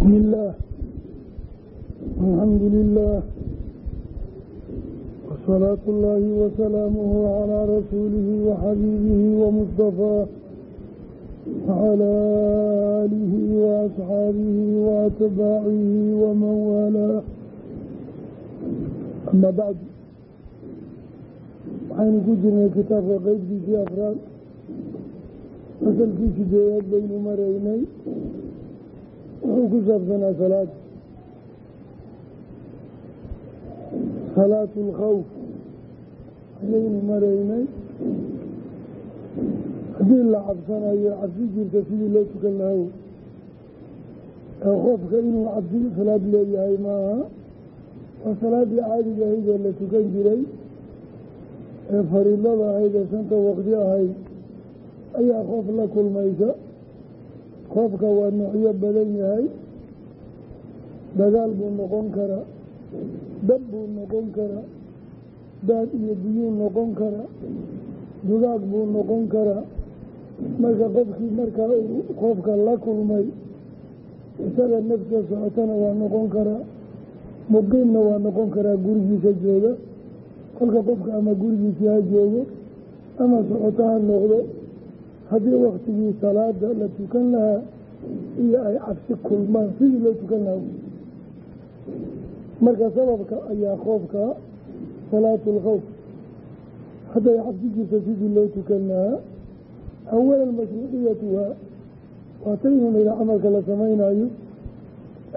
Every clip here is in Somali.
بسم الله الحمد لله وصلاة الله وسلامه على رسوله وحبيبه ومصطفاه وعلى آله وأصحابه وأتباعه ومن والاه أما بعد waxaynu ku jirnay kitaabka qeybkiisii afraad asalkii sideedaad baynu maraynay wuxuu ku saabsanaa salaad. Salaatu alkhawf ayaynu maraynay haddii la cabsanayo cabsi jirta sidii loo tukan lahaw ee qoofka inuu cabsi salaad leeyahay maaha waa salaaddii caadiga ahayd ee la tukan jiray. Ee fariidada ahayd ee shanta waqti ahayd ayaa qoof la kulmaysa qoofka waa noocyo badan yahay. Dagaal buu noqon karaa dab buu noqon karaa daad iyo biyuu noqon karaa dugaag buu noqon karaa marka qofkii markaa uu qoofka la kulmay isaga nafsa socotana waa noqon karaa muqiimna waa noqon karaa gurigiisa jooga. Kolka qofka ama gurigiisii ha joogo ama socoto ha noqdo haddii waktigii salaada la tukan lahaa iyo ay cabsi kulmaan sidii loo tukan lahaa. Marka sababka ayaa qoofka salaatu lkhawf hadday cabsi jirto sidii loo tukan lahaa awalan mashruuciyatuhaa waa taynu nida camalka la samaynayo.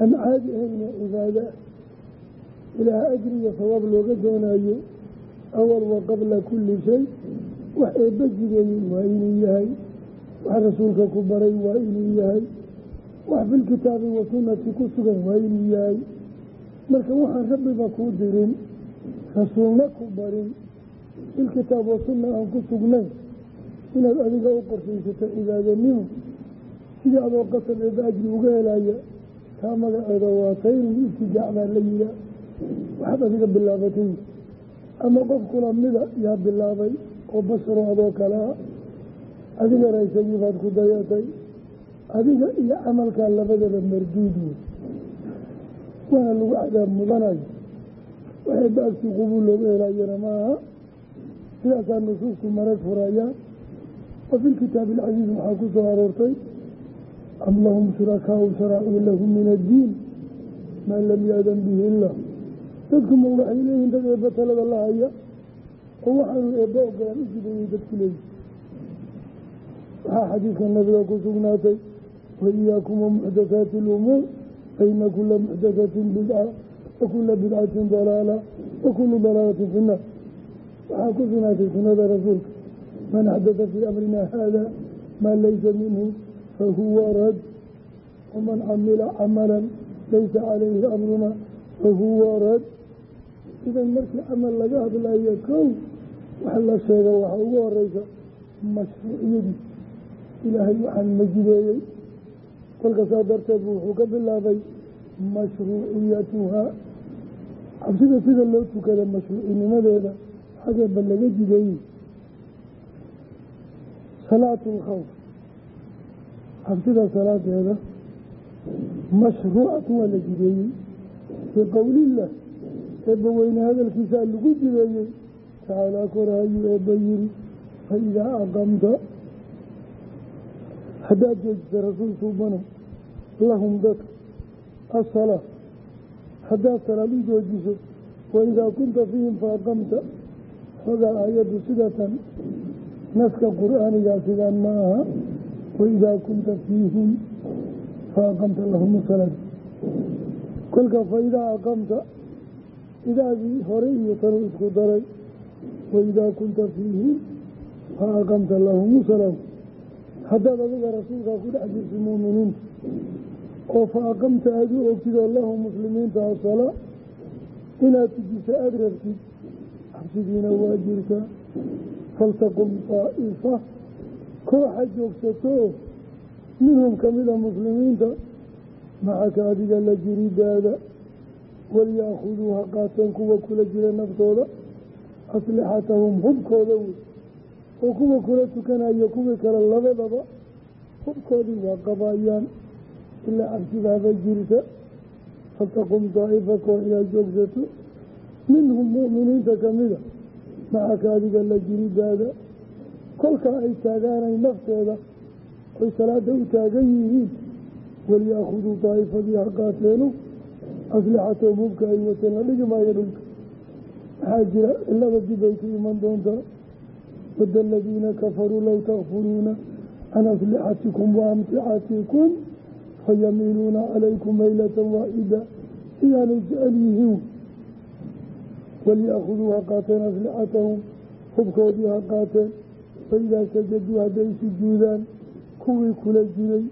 An caadi ahayna cibaada ilaa ajri iyo sawaab looga doonayo awal wa qabla kulli shay wax eebba jideeyey waa inuu yahay wax rasuulka ku baray waa inuu yahay wax filkitaabi wa sunnati ku sugan waa inuu yahay. Marka waxaan rabbiba kuu dirin rasuulna ku barin filkitaab wa sunna aan ku sugnayn inaad adiga u qorshaysato cibaadanimo sidii adoo qasab eebba ajri uga helaya taa magaceeda waa taynul ibtidaac baa la yihaa waxaad adiga bilaabatay ama qof kula mida yaa bilaabay oo basharo adoo kale ah. Adigana baad ku dayatay adiga iyo camalkaa labadaba marduud wey waana lagu cadaab mudanayo. Waxay ba'agsi qubuul looga helayana maaha. Sidaasaa nusuusku marag furayaan. Wa fi lkitaabi alcasiiz waxaa ku soo aroortay. Am lahum shurakaau sharacuu lahum min addiin. Maa lam yaadan bihi illah dadkuma waxay leeyihiin dad eebba talada la haya oo waxaanu eebba ogolaan u jideeyey dadku leeyihi waxaa xadiidka nabiga ku sugnaatay wa iyaakum wa muxdathaati alumuur faina kula muxdathatin bidca wa kula bidcatin dalaala wa kulu dalaalatin fi nnaar waxaa ku sugnaatay sunnada rasuulka man axdatha fii amrina haada maa laysa minhu fahuwa rad waman camila camalan laysa calayhi amruna fahuwa rad idan markii camal laga hadlayo kow wax la sheega waxaa ugu horeysa mashruuciyadii ilaahay waxaan majideeyey. Kolka saa darteed bu wuxuu ka bilaabay mashruuciyatuhaa cabsida sida loo tukada mashruucinimadeeda xageeba laga jideeyey. Salaatu lkhawf cabsida salaadeeda mashruucatu waa la jideeyey. Fii qowlillah eebba weyne hadalkiisaa lagu jideeyey tacaalaa korahayuu eebba yiri fa idaa aqamta haddaad joojisa rasuul suubano lahum dadka asalaa haddaad salaad u joojiso wa idaa kunta fiihim fa aqamta xogaa aayaddu sidatan naska qur'aanigaa sidaan ma aha wa idaa kunta fiihim fa aqamta lahum salaad kolka fa idaa aqamta idaadii hore iyo tanu isku daray waidaa kunta fiihim fa aqamta lahum salaam haddaad adiga rasuulkaa ku dhex jirta muuminiinta oo fa aqamta aada u ogtid oo lahum muslimiinta asalaa inaad tujisa aada rabtid cabsidiina waa jirta faltaqum daa'ifa kooxa joogsato minhum kamida muslimiinta macaka adiga la jiridaada walyaakuduu ha kuwa kula jira naftooda aslixatahum hubkooda wey oo kuwa kula tukanayo kuwii kale labadaba hubkoodii waa qabaayaan. Ilaa cabsibaaba jirta fataqum daa'ifa koox inaad joogsato minhum mu'miniinta kamida macaka adiga la jiridaada kolkaa ay taagaanay nafteeda oy salaada u taagan yihiin waliyaakhuduu daa'ifadii ha qaateenu aslixatahum hubka ay wateen la dhigi maayo dhulka waxaa jira cilada dib ay ku iman doontaa. Wada aladiina kafaruu low takfuruuna can aslixatikum wa amticatikum fayamiiluuna calaykum maylatan waaxida sidaanay jecel yihiin. Waliyaakhuduu ha qaateen aslixatahum hubkoodii ha qaateen. Faidaa sajaduu hadday sujuudaan kuwii kula jiray.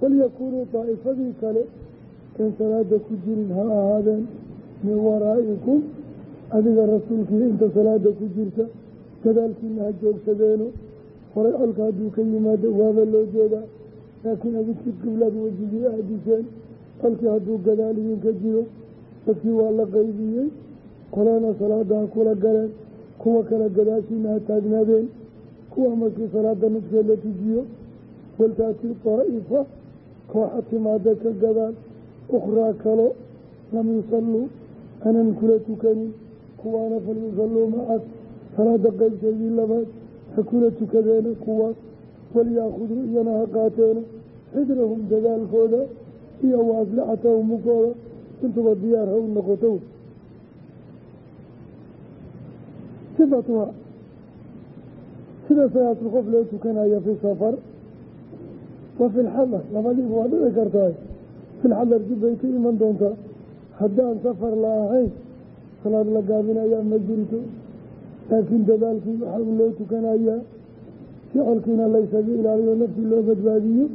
Falyakunuu daa'ifadii kale in salaada ku jirin ha ahaadeen min waraa'ikum adiga rasuulkii inta salaada ku jirta gadaalkiina ha joogsadeeno. Horay colka hadduu ka yimaado waaba loo jeedaa laakiin adinki qiblad wejigii aadiseen colkii hadduu gadaal idinka jiro dadkii waa la qaybiyey. Qolana salaada ha kula galeen kuwa kale gadaashiina ha taagnaadeen. Kuwa markii salaada nafkeed la tujiyo waltaati daa'ifa kooxa timaada ka gadaal ukhraa kalo lam yusalluu anan kula tukanin kuwaana falyusalluu salaada qaybteedii labaad ha kula tukadeena kuwaas waliyaakhuduu iyana ha qaateena xidrahum dadaalkooda iyo wa mukooda intuba diyaar ha u noqoto sifatuha sida salaatul qof loo tukanaya fi safar wa fi lxadar labadiiba waa dhici kartaa. Fi lxadar dib bay ka iman doontaa. Haddaan safar la ahayn salaad la gaabinayaa ma jirto laakiin dadaalkii waxaa loo tukanayaa ficilkiina laysaga ilaaliyo naftii loo badbaadiyo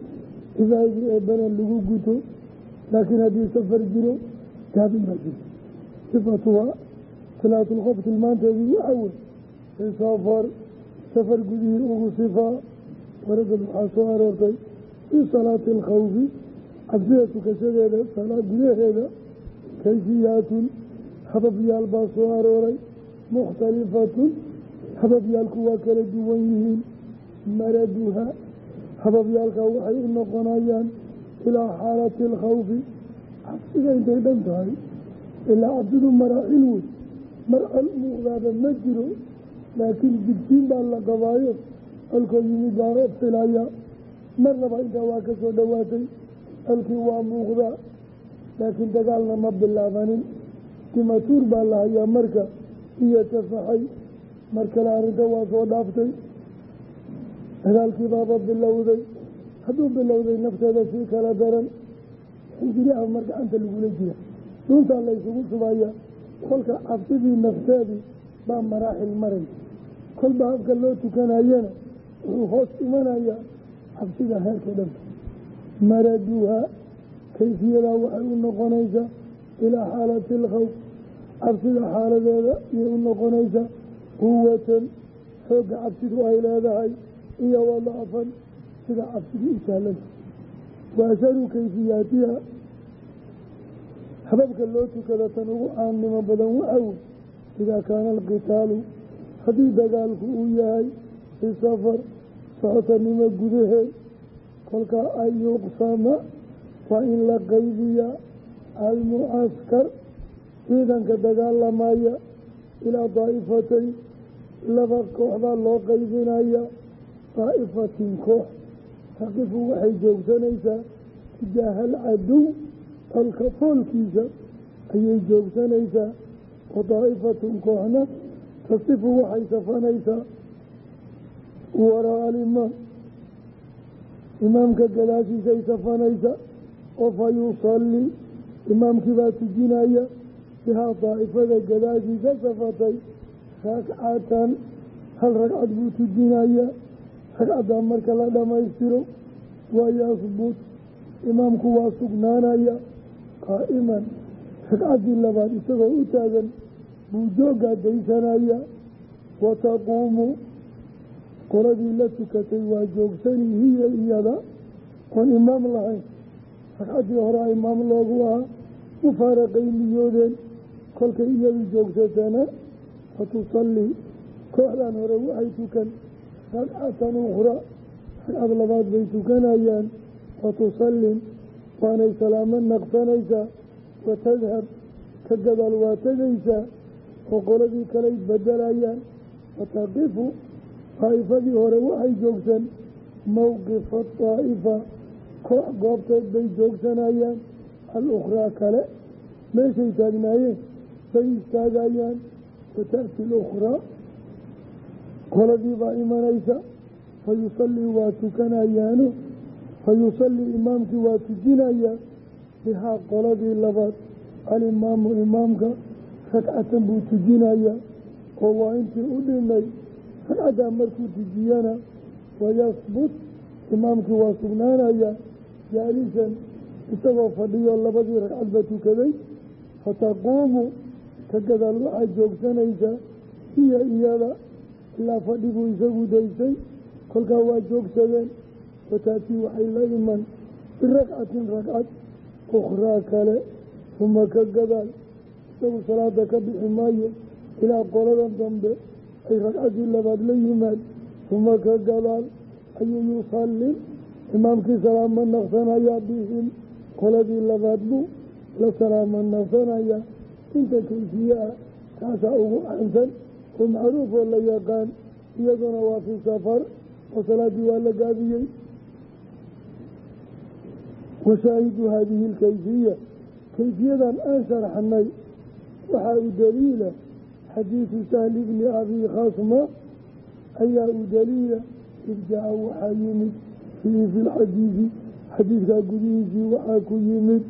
cibaadadii eebbana lagu guto laakiin haddii safar jiro gaabin ma jirto. Sifatuha salaatulqof tilmaanteedii waxa wey fi safar gudihii ugu sifaa waragad waxaa soo aroortay fii salaati alkhawfi cabsida tukashadeeda salaa gudaheeda kayfiyaatun hababyaal baa soo arooray. Mukhtalifatun hababyaalku waa kala duwan yihiin. Maraduha hababyaalka waxay u noqonayaan ilaa xaalati alkhawfi cabsida intay dhan tahay ilaa cabsidu maraaxil wey marcal muuqdaaba ma jiro laakiin digsiin baa la qabaayo. Alkoo yimid baa roob filaya mar laba intaa waa ka soo dhowaatay alkii waa muuqdaa laakiin dagaalna ma bilaabanin timatuur baa la hayaa marka iyo tafaxay. Mar kale arrinta waa soo dhaaftay. Dagaalkii baaba bilowday. Hadduu bilowday nafteeda sii kala daran. Xinjiriha mar gacanta lagula jira dhuuntaa la ysugu shubaya kolka cabsidii nafteedii baa maraaxil maray. Kolba habka loo tukanayana wuxuu hoos imanayaa cabsida heerka dhanka. Maraduha kayfiyadaa waxay u noqonaysaa ilaa xaalati alkhawf cabsida xaaladeeda iyay u noqonaysaa quwatan xoogga cabsidu ay leedahay iyo wadacfan sida cabsidii u sahlanta wa asharu kayfiyaatiha hababka loo tukada tan ugu caannimo badan waxaa wey idaa kaana alqitaalu haddii dagaalku uu yahay fi safar socotanimo gudaheed kolkaa an yuqsama waa in la qaybiyaa almucaskar ciidanka dagaalamaya ilaa daa'ifatayn laba kooxbaa loo qaybinaya daa'ifatin koox taqifu waxay joogsanaysaa tijaaha alcadow dalka foolkiisa ayay joogsanaysaa wa daa'ifatun kooxna tasifu waxay safanaysaa waraa alimaam imaamka gadaashiisay safanaysa oo fa yusallii imaamkii baa tujinaya bihaa daa'ifada gadaashiisa safatay ragcatan hal ragcad buu tujinaya ragcaddaa marka la dhammaystiro waa yasbut imaamku waa sugnaanaya qaa'iman ragcaddii labaad isagoo u taagan buu jooggaa daysanaya wa taquumu qoladii la tukatay waa joogsani hiya iyada oon imaam lahayn ragcaddii hore imaam loogu ahaa mufaaraqay niyoodeen kolkay iyadu joogsatana fa tusallii kooxdan hore waxay tukan ragcatan ukhraa ragcad labaad bay tukanayaan wa tusallim waanay salaamo naqsanaysaa watadhab ka gadaal waa tegaysaa oo qoladii kaley bedelayaan wataqifu daa'ifadii hore waxay joogsan mowqifa daa'ifa goobteed bay joogsanayaan alukhraa kale meeshay taagnaayeen bay istaagayaan wata'ti alukhraa qoladii baa imanaysa fa yusallii waa tukanayaano fa yusallii imaamkii waa tujinayaa bihaa qoladii labaad. Alimaamu imaamka ragcatan buu tujinayaa oo waa intii u dhimay ragcaddaa markuu tujiyana wayasbut imaamkii waa sugnaanayaa jaalisan isagoo fadhiyo labadii ragcadba tukaday. Fataquumu ka gadaal waxaa joogsanaysaa hiya iyada ilaa fadhiguu isagu daysay. Kolkaa waa joogsadeen. Wataatii waxay la iman biragcatin ragcad ukhraa kale uma ka gadaal. Isagu salaada ka bixi maayo ilaa qoladan dambe ay ragcaddii labaad la yimaad uma ka gadaal ayuu yusallim imaamkii salaamo naqsanayaa bihim qoladii labaad buu la salaamo naqsanayaa inta kayfiye ah taasaa ugu caansan oo macruuf oo la yaqaan iyaduna waa fii safar oo salaaddii waa la gaabiyey washaahidu haadihi alkayfiya kayfiyadan aan sharxnay waxaa u daliila xadiidu sahli bni abi khasma ayaa u daliila irjaa waxaa yimid fiihi fi lxadiidi xadiidkaa gudihiisii waxaa ku yimid.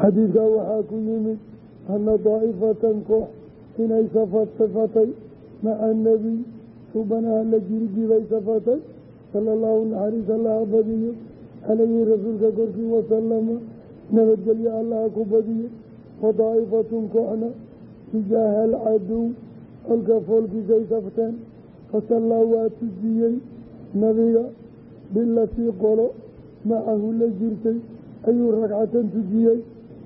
Xadiidkaa waxaa ku yimid ana daa'ifatan koox inay safad safatay maca anebiy subanaha la jirigibay safatay sala allahu naxariis allaha badiyo calayhi rasuulka korkii wasalama nabadgelyo allaha ku badiyo wa daa'ifatun kooxna tijaaha alcadow colka foolkiisay safteen fasallaa waa tujiyey nabiga bilatii qolo macahu la jirtay ayuu ragcatan tujiyey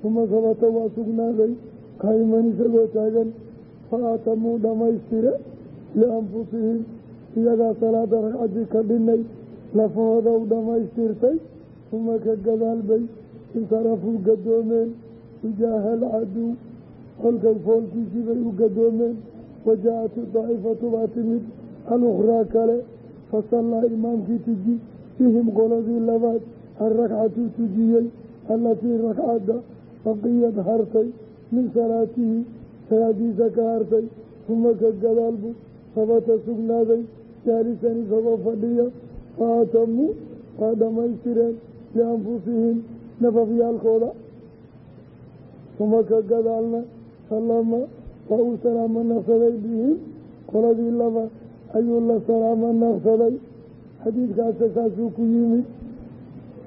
uma sabata waa sugnaaday qaa'iman isagoo taagan fa aatamuu dhammaystire lianfusihim iyagaa salaada ragcaddii ka dhinay lafahooda u dhammaystirtay uma ka gadaal bay insarafuu gadoomeen tijaaha alcaduw kolkay foolkiisii bay u gadoomeen waja-at daa'ifatu baa timid alukhraa kale fasallaa imaamkii tuji bihim qoladii labaad alrakcatu tujiyey allatii rakcadda baqiyad hartay min salaatihi salaadiisa ka hartay uma ka gadaalbu sabata sugnaaday jaalisan isagoo fadhiya fa atamuu waa dhammaystireen lianfusihim nafafyaalkooda uma ka gadaalna salama waa uu salaamo naqsaday bihim qoladii laba ayuu la salaamo naqsaday. Xadiidkaasa saasuu ku yimid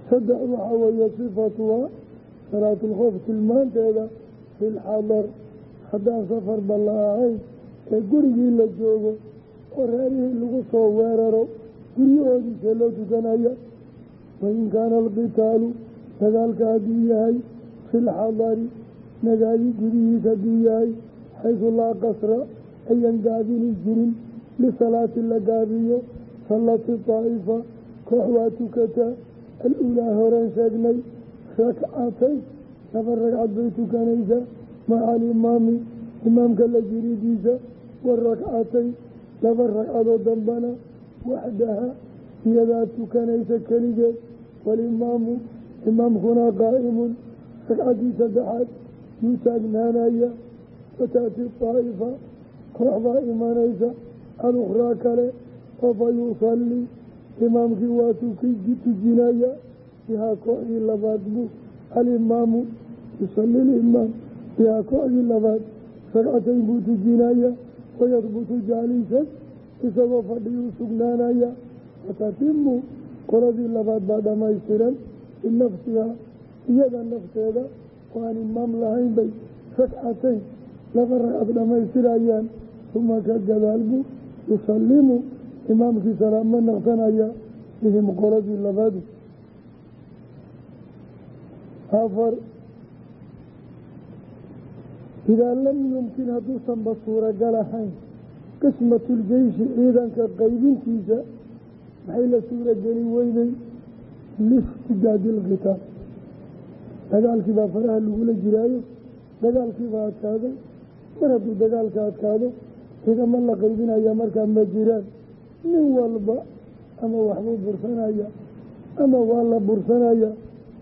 saddex waxaa weeye sifatuhaa salaatulkhoof tilmaanteeda filxadar haddaan safar balla ee gurigii la joogo oo reerihii lagu soo weeraro guryahoodiisa loo tukanaya wain kaana alqitaalu dagaalka hadduu yahay filxadari nagaadi gudihiisa hadduu yahay xaysu laa qasra ayan gaabini jirin lisalaati la gaabiyo sallati daa'ifa koox waa tukataa al-ulaa horeen sheegnay rakcatay laba ragcad bay tukanaysaa maca alimaami imaamka la jiridiisa wa rakcatay laba ragcadoo dambana waxdaha iyadaa tukanaysa keligeed walimaamu imaamkuna qaa'imun ragcaddii saddexaad yuu taagnaanaya wataati daa'ifa koox imanaysa alukhraa kale oo fa yusallii imaamkii waa tujinaya bihaa kooxdii labaad buu alimaamu yusalli limaam bihaa kooxdii labaad ragcatayn buu tujinaya wayadbutu jaalisan isagoo fadhiyuu sugnaanaya fatatimu qoladii labaad baa dhammaystiran binafsihaa iyada nafteeda oo aan imaam lahayn bay ragcatayn laba ragcad dhammaystirayaan uma ka gadaalbu yusallimu imaamkii salaamo naqsanaya bihim qoladii labaadu afar idaa lam yumkin hadduusanba suuragal ahayn qismatuljeyshi ciidanka qaybintiisa maxay la suurageli weynay listidaadi ilqitaal dagaalkii baa faraha lagula jiraayo dagaalkii baa adkaaday mar hadduu dagaalka adkaado ciidamo la qaybinaya markaa ma jiraan. Nin walba ama waxbuu bursanaya ama waa la bursanaya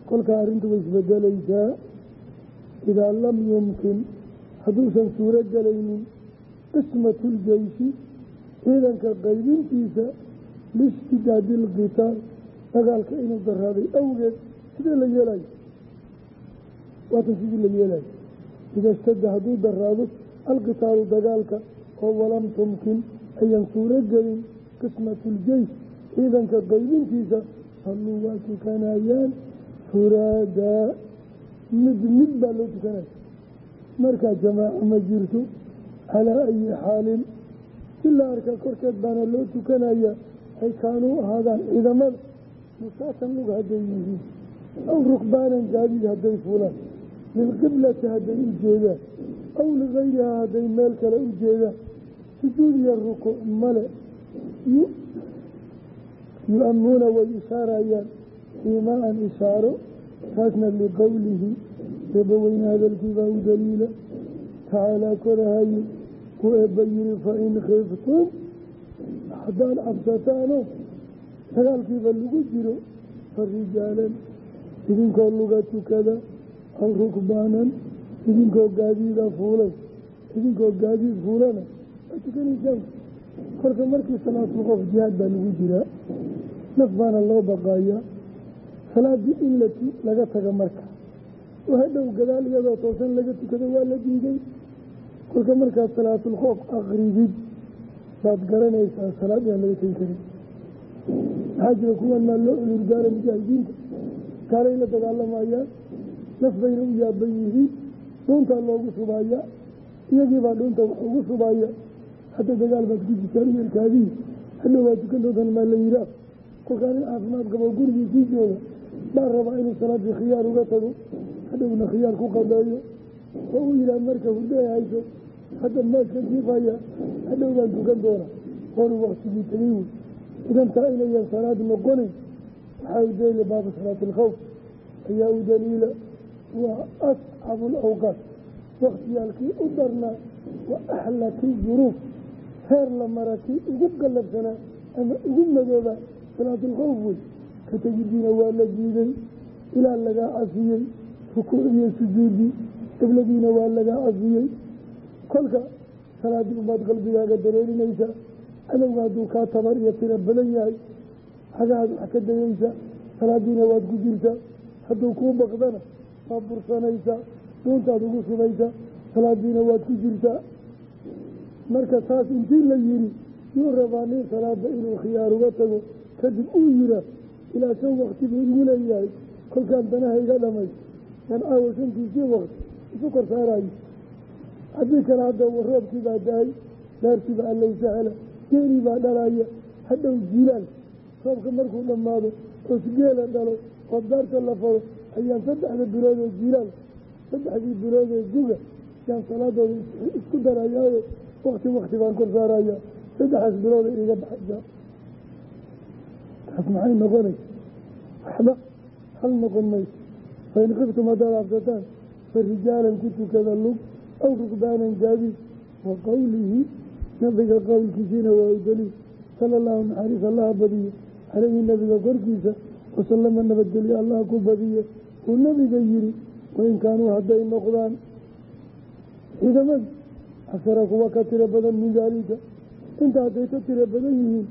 kolkaa arrintu way isbedelaysaa. Idaa lam yumkin hadduusan suuro gelaynin qismatuljeyshi ciidanka qaybintiisa liishtidaadi ilqitaal dagaalka inuu daraaday awgeed sidee la yeelayo waatan sidii la yeelayo ida stada hadduu daraado alqitaalu dagaalka oo walam tumkin ayan suuro gelin qismatuljeysh ciidanka qaybintiisa salluu waa tukanayaan furaadaa mid mid baa loo tukanaya. Markaa jamaaco ma jirto calaa ayi xaalin si la arkaa korkeed baana loo tukanaya ay kaanuu ahaadaan ciidamada. Musaatan lug hadday yihiin aw rukbaanan gaadiid hadday fulaan lilqiblati hadday u jeedaan aw ligayrihaa hadday meel kale u jeedaan sujuud iyo rukuuc male yu-amuuna way ishaarayaan iimaan ishaaro taasna liqowlihi eebbaweyne hadalkiibaa u daliila. Tacaalaa korahaye ku eebba yiri fain khiftum haddaad cabsataano dagaalkiiba lagu jiro farijaalan idinkoo luga tukada aw rukbaanan idinkoo gaadiida fuulay idinkoo gaadiid fuulana tukanaysaan korka markii salaatul qof jihaad baa lagu jiraa naf baana loo baqayaa salaadii in la laga taga marka. Hadhow gadaal iyadoo toosan laga tukado waa la diiday kolka markaad salaatul khoof aqridid baad garanaysaa salaad aan laga tegi karin. Maxaa jira kuwan maa loo cudurdaara mujaahidiinta. Gaalay la dagaalamayaan naf bayna u yaaban yihiin dhuuntaa loogu subaya iyagiibaa dhuunta wax ugu subaya hadda dagaal baad ku jirtaan yarkaadii hadhow waa tukan doontaan maa la yiraa kolkaa nin caafimaad qabo gurigii sii jooga baa rabaa inuu salaadii khiyaar uga tago hadhowna khiyaar ku qadeeyo oo uu yihaah marka hurdo ay hayso hadda maaska jiifaya hadhow baan tukan doona oonu waktigii tegay wey idan taa inayan salaad noqonin waxaa u baaba salaati alkhawf ayaa u daliila waa ascabu alawqaat waktiyaalkii u darnaa wa axlakii duruuf heer la mara kii ugu gallabsanaa ama ugu madooba salaatulkhawf wey ka tegidiina waa la diiday ilaa lagaa cafiyey rukuucdiiyo sujuudii qibladiina waa lagaa cafiyey kolka salaadii umaad qalbigaaga dareerinaysa cadowga hadduu kaa tabar iyo tiro badan yahay xagahaad wax ka dayaysa salaadiina waad ku jirtaa hadduu kuu baqdana waa bursanaysaa dhuuntaad ugu subaysa salaadiina waad ku jirtaa marka taas intii la yidhi yuu rabaa nin salaada inuu khiyaar uga tago. Kadib uu yiraa ilaa shan wakti buu igu leeyahay kolkaan danaha iga dhamay. Yan caawa shantiisii wakti isu kor saarayo haddii kale hadda roobkii baa da'ay daartii baa allow sahla geelii baa dhalaya hadhow jiilaal. Roobka markuu dhammaado oo sigeela dhalo oo daarta la fado ayaan saddexda bilood oo jiilaal saddexdii bilood ee guga yaan salaadooda isku darayaayo wakti wakti baan kor saaraya saddexdaas bilooda iga baxaysa taas maxay noqonaysa waxba hal noqon mayso fain kiftum haddaad absataan fa rijaalan ku tukada lug aw rukbaanan gaadiid wa qowlihi nabiga qowlkiisiina waa u daliil sala allahu naxariis allaha badiye caleyhi nabiga korkiisa wasalama nabadgelyo allaha ku badiye uu nabiga yiri wain kaanuu hadday noqdaan ciidamada aksara kuwa ka tiro badan min daalika inta hadday ka tiro badan yihiin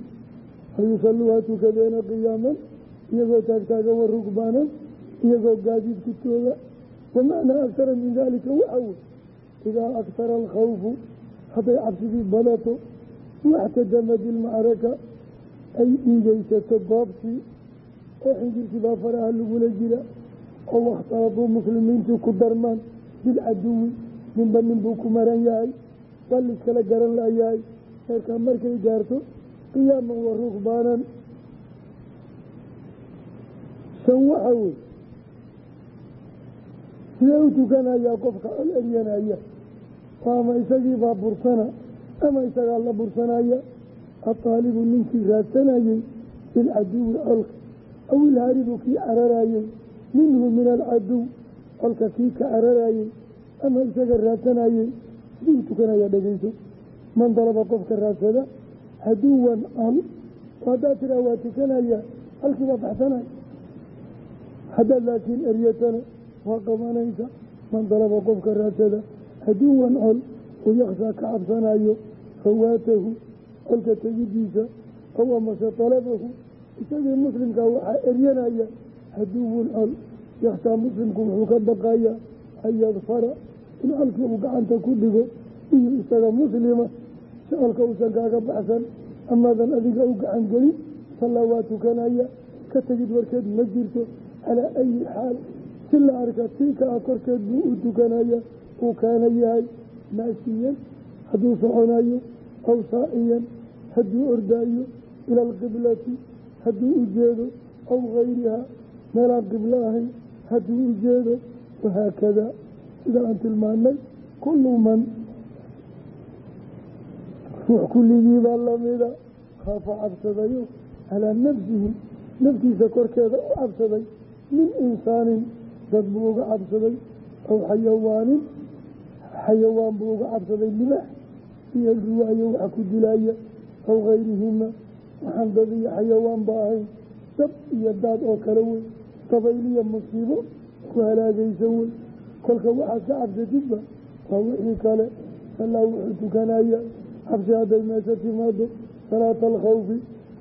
falyusalluuha tukadeena qiyaaman iyagoo taagtaagan wa rukbaanan iyagoo gaadiid ku tooga wamacnaa aksara min daalika waxa wey idaa aksara alkhawfu hadday cabsidii badato waxtadamad ilmacraka ay dhiigaysato goobtii oo xinjirkii baa faraha lagula jira oo wakhtalafuu muslimiintu ku darmaan bilcaduwi ninba ninbuu ku maran yahay waa liskala garan layahay heerkaa markay gaarto qiyaaman wa rukbaanan shan waxa wey sidee u tukanayaa qofka col eryanaya? Ama isagiibaa bursana ama isagaa la bursanaya? Ataalibu ninkii raadsanayey bilcaduwi colka aw ilhaaribu kii cararayey minhu min alcaduw colka kii ka cararayey ama isaga raadsanayey siduu tukanaya dhegeyso man dalaba qofka raadsada caduwan col haddaad tiraa waa tukanaya halkiibaa baxsanaya haddaad laakiin eryatana waa qabanaysa man dalaba qofka raadsada caduwan col uu yaksaa ka cabsanayo fawaatahu colka tegidiisa ow amase talabahu isagii muslimkaa waxaa eryanaya caduwun col yakhshaa muslimku wuxuu ka baqaya an yadfara colkii uu gacanta ku dhigo bihi isaga muslima si colka uusan kaaga baxsan amaadan adiga u gacan gelin sallaa waa tukanaya ka tegid warkeed ma jirto calaa ayi xaal si la arka tiika ah korkeed buu u tukanaya uu kaana yahay maasiyan hadduu soconayo aw saaciyan hadduu ordaayo ila alqiblati hadduu u jeedo aw gayrihaa meelaan qiblo ahayn hadduu u jeedo wahaakada sida aan tilmaanay kullu man ruux kulligii baa lamida khaafa cabsadayo calaa nafsihi naftiisa korkeeda u cabsaday min insaanin dad buu uga cabsaday aw xayawaanin xayawaan buu uga cabsaday libax iyo ruwaayo waxa ku dilaya aw gayrihima waxaan dad iyo xayawaan ba ahayn dab iyo daad oo kale wey dabayliya musiibo ku halaagaysa wey kolka waxaad ka cabsatidba waa wixii kale sallaa wuxuu tukanaya cabsi hadday meesha timaado salaata alkhawfi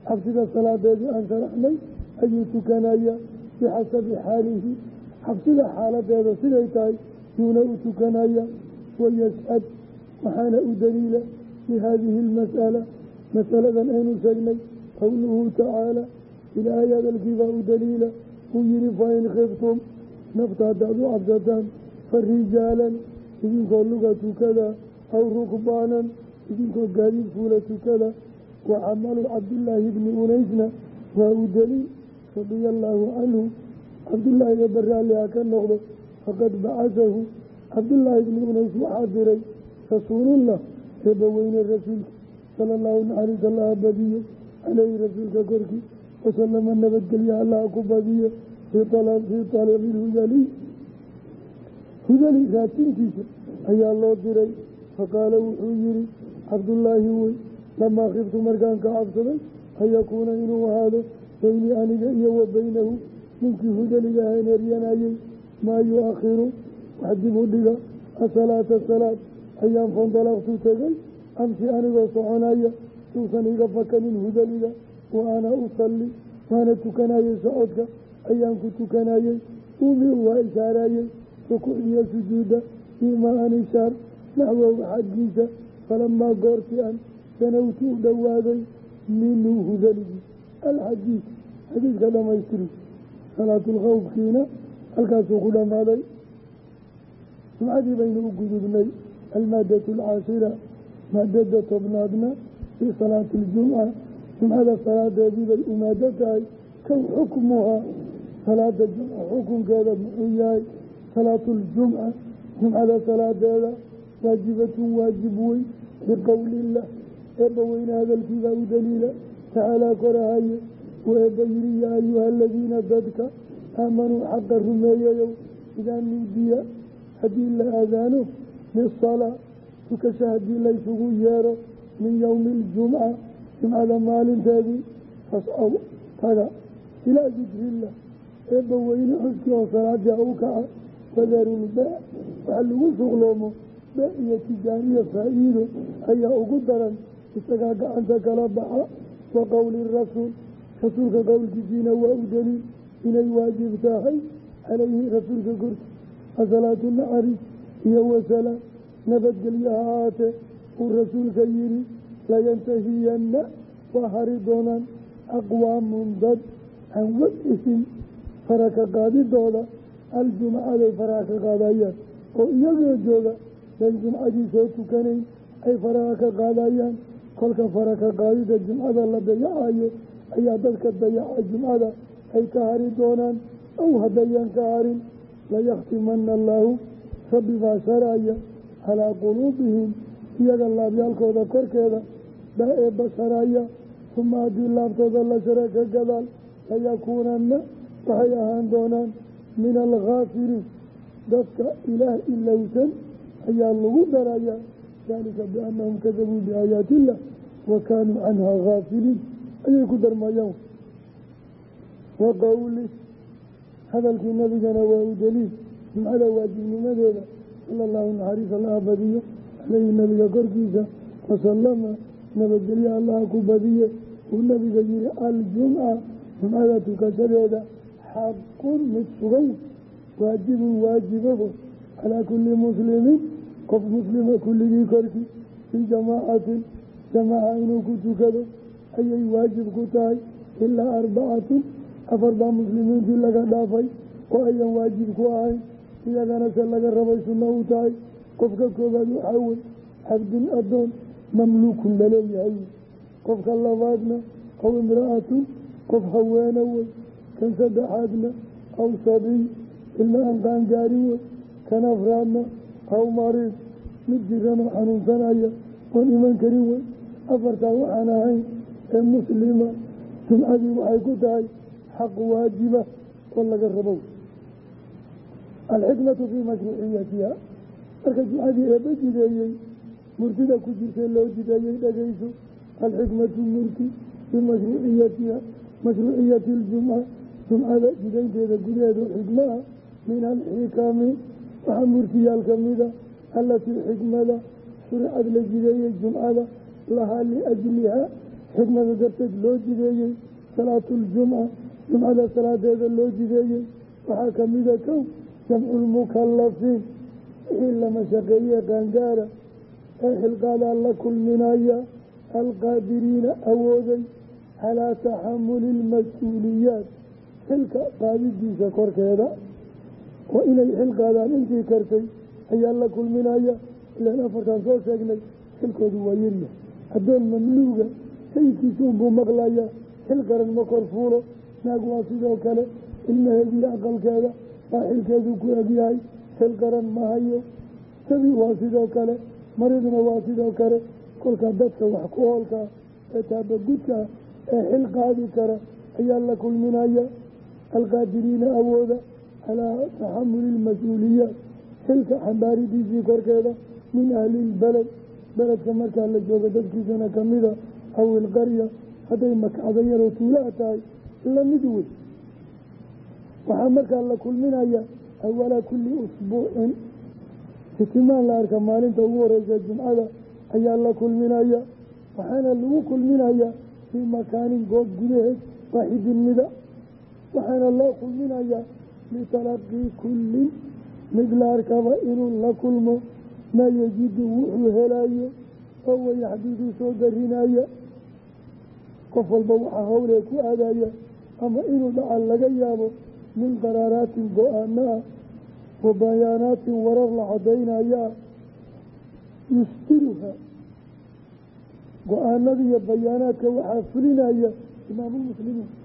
cabsida salaadeedii aan sharaxnay ayuu tukanaya bixasabi xaalihi cabsida xaaladeeda siday tahay yuuna u tukanaya wayashhad waxaana u daliila fi haadihi almas'ala masaladan aynu sheegnay qowluhu tacaala ilaahay hadalkiibaa u daliila uu yihi fain khiftum nafta haddaad u cabsataan fa rijaalan idinkoo luga tukada aw rukbaanan idinkoo gaadiid fuula tukada. Wa camalu cabdillaahi bni unaysna waa u daliil radia allaahu canhu cabdullaahi ee baraalli ha ka noqdo faqad bacasahu cabdullaahi bni unays waxaa diray rasuulullah eebbaweyne rasuulka sala allahu naxariis allaha badiyo caleyhi rasuulka korkii wasalama nabadgelya allaha ku badiyo fii talabi lhudaliy hudali raadsintiisa ayaa loo diray. Faqaala wuxuu yihi cabdullaahi wey lamaa khiftu markaan ka cabsaday an yakuuna inuu ahaado beynii aniga iyo wa beynahu ninkii hudaliga ahayn eryanayey maa yu-akhiru? Wax dib u dhiga asalaata salaad ayaan fandalaqtu tegay. Amsi anigoo soconaya suusan iga fakanin hudaliga wa ana usalli waana tukanayey socodka ayaan ku tukanayey umiu waa ishaarayey rukuucdiyo sujuudda fiimaa an ishaar naxwoga xaggiisa falamaa goorti an sanawtu u dhowaaday minhu hudaligii alxadiid xadiidka dhamaystiri salaatulkhawfkiina halkaasuu ku dhammaaday. Jumcadii baynu u gudubnay almaadatu alcaashira maadada tobnaadna fii salaati aljumca jumcada salaadeedii bay u maado tahay kow xukmuhaa salaada jumca xukunkeeda muxuu yahay salaatu ljumca jumcada salaadeeda waajibatun waajib wey biqowliillah eebba weyne hadalkiibaa u daliila tacaalaa korahaye eebba yiri yaa ayuha aladiina dadka aamanuu xaqa rumeeyayow idaa nuudiya haddii la aadaano lisalaa tukasha haddii laysugu yeero min yowmi aljumca jumcada maalinteedii fascow taga ilaa dikrillah eebba weyne xuskii oo salaadia u kaca wadarulbeec waxa lagu shuqloomo beec iyo tijaariya faa-iido ayaa ugu daran. Isagaa gacanta kala baxa wa qowli rasuul. Rasuulka qowlkiisiina waa u daliil inay waajib tahay calayhi rasuulka korki asalaatu naxariis iyo wasalaam. Nabadgelyo ha ahaatee uu rasuulka yidhi layantahiyanna waa hari doonaan aqwaamun dad can wadihim faraka qaadidooda aljumcaday faraha ka qaadayaan oo iyagoo jooga bay jumcadii soo tukanayn ay faraha ka qaadayaan kolka faraka qaadida jumcada la dayacayo ayaa dadka dayaca jumcada ay ka hari doonaan ow haddayan ka harin layakhtimana allaahu rabbi baa sharaya calaa quluubihim iyaga laabyaalkooda korkeeda baa eebba sharaya uma haddii laabtooda la shara ka gadaal layakuunanna waxay ahaan doonaan min alkhaafiliin dadka ilaah ilowsan ayaa lagu darayaa daalika biannahum kadabuu biaayaati illah wa kaanuu canhaa haafiliin ayay ku darmayaan wa qowli hadalkii nabigana waa u daliil jumcada waajibnimadeeda sala allahu naxariis allaha badiyo caleyhi nabiga korkiisa wasalama nabadgelye allaha ku badiye uu nabiga yihi aljumca jumcada tukashadeeda xaqun mid sugan waajibun waajibabo calaa kulli muslimin qof muslima kulligii korkii fii jamaacatin jamaaca inuu ku tukado ayay waajib ku tahay ilaa arbacatun afar baa muslimiintii laga dhaafay oo ayan waajib ku ahayn iyagana se laga rabay sunno u tahay qofka koobaad waxaa wey cabdun addoon mamluukun la leeyahay qofka labaadna aw imra'atun qof haweene wey kan saddexaadna aw sabiy ilma aan qaangaarin wey kan afraadna aw mariid mid jiranoo xanuunsanaya oon iman karin wey afartaa waxaan ahayn ee muslima jumcadii waxay ku tahay xaq waajiba oo laga rabo alxikmatu fii mashruuciyatiha marka jumcadii eebba jideeyey murtida ku jirtay loo jideeyey dhagayso alxikmatu murti fii mashruuciyatiha mashruuciyati ljumca jumcada jidaynteeda gudaheedu xikma ah min alxikami waxaa murtiyaal kamida allatii xikmada shuricad la jideeyey jumcada lahaa liajlihaa xikmada darteed loo jideeyey salaatu ljumca jumcada salaadeeda loo jideeyey waxaa kamida kow jamcu lmukalafiin wixii la mashaqeeye qaangaara ee xilqaadaa la kulminaya alqaadiriina awooday calaa taxamuli lmas-uuliyaat xilka qaadidiisa korkeeda oo inay xil qaadaan intii kartay ayaa la kulminaya. Ilaan afartaan soo sheegnay xilkoodu waa yaryahay addoon mamluuga sayidkiisa unbuu maqlaya xil qaran ma kor fuulo. Naag waa sidoo kale ilmaheediiyo aqalkeeda baa xilkeedu ku egyahay xil qaran ma hayo. Sabi waa sidoo kale maridna waa sidoo kale. Kolkaa dadka wax ku hoolkaa ee taabagudkaa ee xil qaadi kara ayaa la kulminaya alqaadiriina awooda calaa taxamuli ilmas-uuliyaat xilka xambaaridiisii korkeeda min ahli ilbaled beledka markaa la jooga dadkiisana kamida aw ilqarya hadday makacda yaroo tuulaha tahay la mid wey waxaa markaa la kulminaya awala kulli usbuucin sitimaan la arka maalinta ugu horeysa jumcada ayaa la kulminaya waxaana lagu kulminaya fii makaanin goob gudaheed waaxidin mida waxaana loo kulminaya litalaqii kullin. Mid inuu la kulmo maa yajidu wuxuu helayo oo wayaxdidu soo darinaya qof walba waxaa hawlee ku aadaya ama inuu dhacal laga yaabo min qaraaraatin go'aano ah wa bayaanaatin warar la cadaynaya yusdiruha go'aanada iyo bayaanaadka waxaa fulinaya imaamulmuslimiin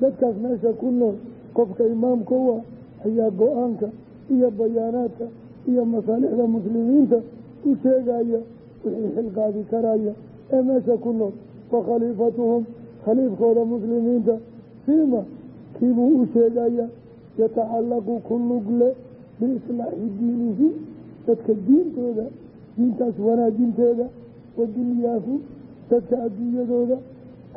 dadkaas meesha ku nool qofka imaamka u ah ayaa go'aanka iyo bayaanaadka iyo masaalixda muslimiinta u sheegaya wixii xil qaadi karaya ee meesha ku nool. Wa khaliifatuhum khaliifkooda muslimiinta fiima kiibuu u sheegaya yatacallaqu ku lugle biislaaxi diinihi dadka diintooda diintaas wanaajinteeda wa dadka adduunyadooda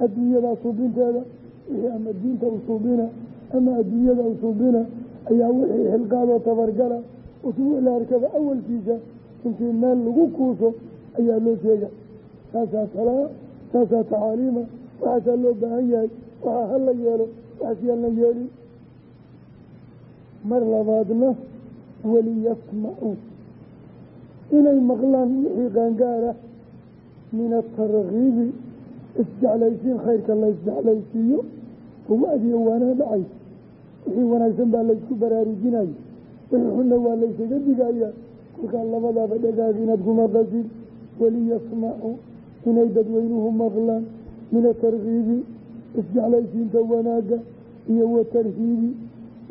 adduunyadaa suubinteeda wixii ama diinta usuubina ama adduunyada usuubina ayaa wixii xilqaadoo tabargala usbuuc la arkaba awalkiisa intii meel lagu kuuso ayaa loo sheega saasaa talaa saasaa tacaaliima waxaasaa loo baahan yahay waxaa hala yeelo waxaas yaalna yeelin mar labaadna waliyasmacu inay maqlaan wixii qaangaara min atarkiibi isjeclaysiin khayrka la isjeclaysiiyo wadiyo waana dhacay. Wixii wanaagsan baa laysku baraarujinaya wixii xunna waa laysaga digaya kolkaa labadaaba dhagaag inaad ku maqasid waliyasmacu inay dadweynuhu maqlaan. Min atarkiibi isjeclaysiinta wanaagga iyo watarhiibi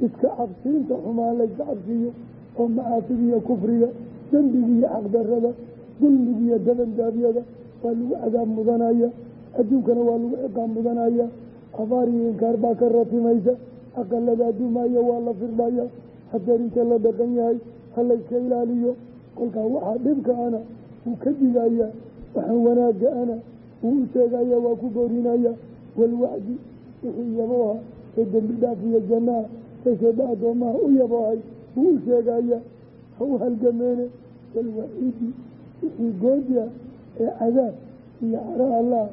iska cabsiinta xumaa layska cabsiiyo oo macaasida iyo kufriga dembiga iyo xaqdarada dulmiga iyo dabandaabyada waa lagu cadaab mudanaya adduunkana waa lagu ciqaab mudanaya. Abaar iyo inkaar baa ka ratimaysa aqaladaa dumaya waa la firdhaya hadarinta la dhaqan yahay halayska ilaaliyo. Kolkaa waxaa dhibka ana wuu ka digaya waxaan wanaagga ana wuu u sheegaya waa ku boorinaya walwacdi wixii yabooha ee dembi dhaaf iyo jannaha ee sheeba addoomaha u yaboohay wuu u sheegaya ha u halgameene walwaciidi wixii goodia ee cadaab iyo caro allah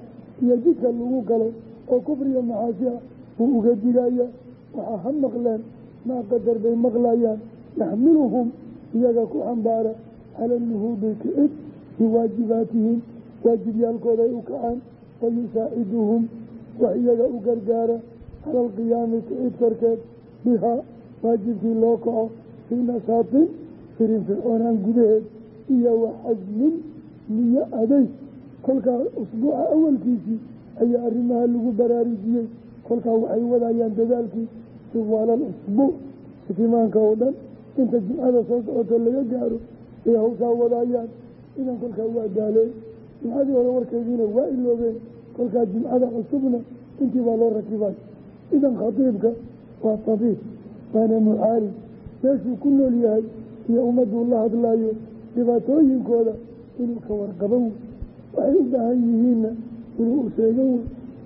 iyo jidka lagu galo oo kufriya maxaasi ah wuu uga digaya waxaa ha maqleen maa qadar bay maqlayaan yaxmiluhum iyaga ku xambaara cala nuhuudi kicid biwaajibaatihim waajibyaalkooday u kacaan wayusaaciduhum wax iyaga u gargaara cala alqiyaami kicid korkeed bihaa waajibkii loo kaco fii nasaatin firinfircoonaan gudaheed iyo waxasmin niyo adeyg kolkaa usbuuca awalkiisii ayaa arrimaha lagu baraarujiyey. Kolkaa waxay wadayaan dadaalkii siwaalal usbuuc sitimaanka oo dhan. Inta jimcada soo socoto laga gaaro ay hawsaa wadayaan. Idan kolkaa waa daaleen jimcadii hore warkeediina waa iloobeen. Kolkaa jimcada cusubna intii baa loo rakibay. Idan khatiibka waa tabiib waana mucaarib meeshuu ku nool yahay iyo ummadduu la hadlayo dhibaatooyinkooda inuu ka warqaban waxay u baahan yihiinna inuu u sheegan wey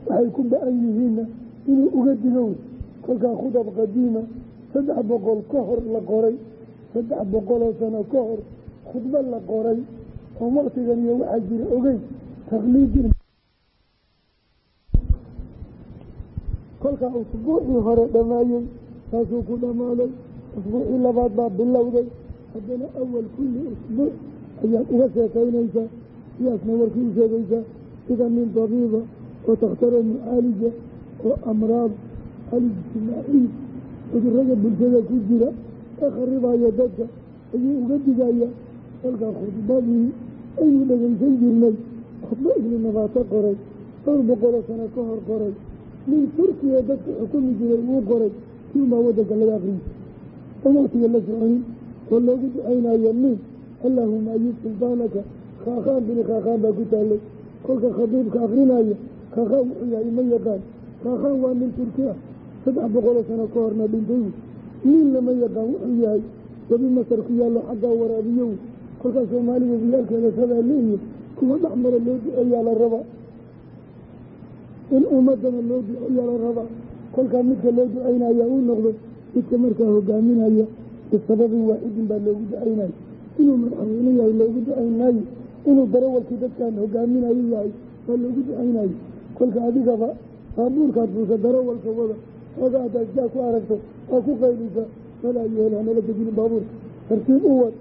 waxay ku ba'an yihiinna inuu uga digo wey kolkaa khudab qadiima saddex boqol ka hor la qoray saddex boqoloo sano ka hor khudbo la qoray oo waktigan iyo waxaa jira ogeyn taqliidin. Kolkaa usbuucii hore dhammaayey saasuu ku dhammaaday usbuucii labaad baa bilowday. Haddana awal kulli usbuuc ayaad uga sheekaynaysaa siyaasna warkii u sheegaysaa sida nin dabiiba oo takhtaro mucaalija oo amraad alijtimaaciya. Cudurada bulshada ku jira ee kharibaya dadka ayuu uga digaya kolkaa khudbadii aynu dhegaysan jirnay. Khudbo ibnu nabaato qoray dhowr boqoloo sano ka hor qoray. Nin turkiya dadka xukumi jiray uu qoray. Kiunbaa wadanka laga aqriyi oo waktiga la soconin oo loogu ducaynayo nin allaahuma ayid sultaanaka khaakhaan bini khaakhaan baa ku taalay kolka khadiibka akrinaya khaakhaan wuxuu yahay ma yaqaan. Khaakhaan waa nin turki saddex boqoloo sano ka horna dhintay. Wy nin lama yaqaan wuxuu yahay webi masar ku yaallo xaggaa waraabiyo wy kolkaas soomaaliga biyaalkeeda shabeelle iyo kuwa dhexmara loo duceeyaa la rabaa in ummadana loo duceeyaa la rabaa kolkaa midka loo ducaynaya uu noqdo midka markaa hogaaminaya bisababin waaxidin baa loogu ducaynaya inuu madaxweyne yahay loogu ducaynaayo inuu darawalkii dadkan hogaaminayo yahay waa loogu ducaynayo. Kolka adigaba baabuurkaad fuusa darawalka wada xooga haddaad jaa ku aragto waa ku qaylisa walaa yeel hanala dejinin baabuurka. Tartiib u wad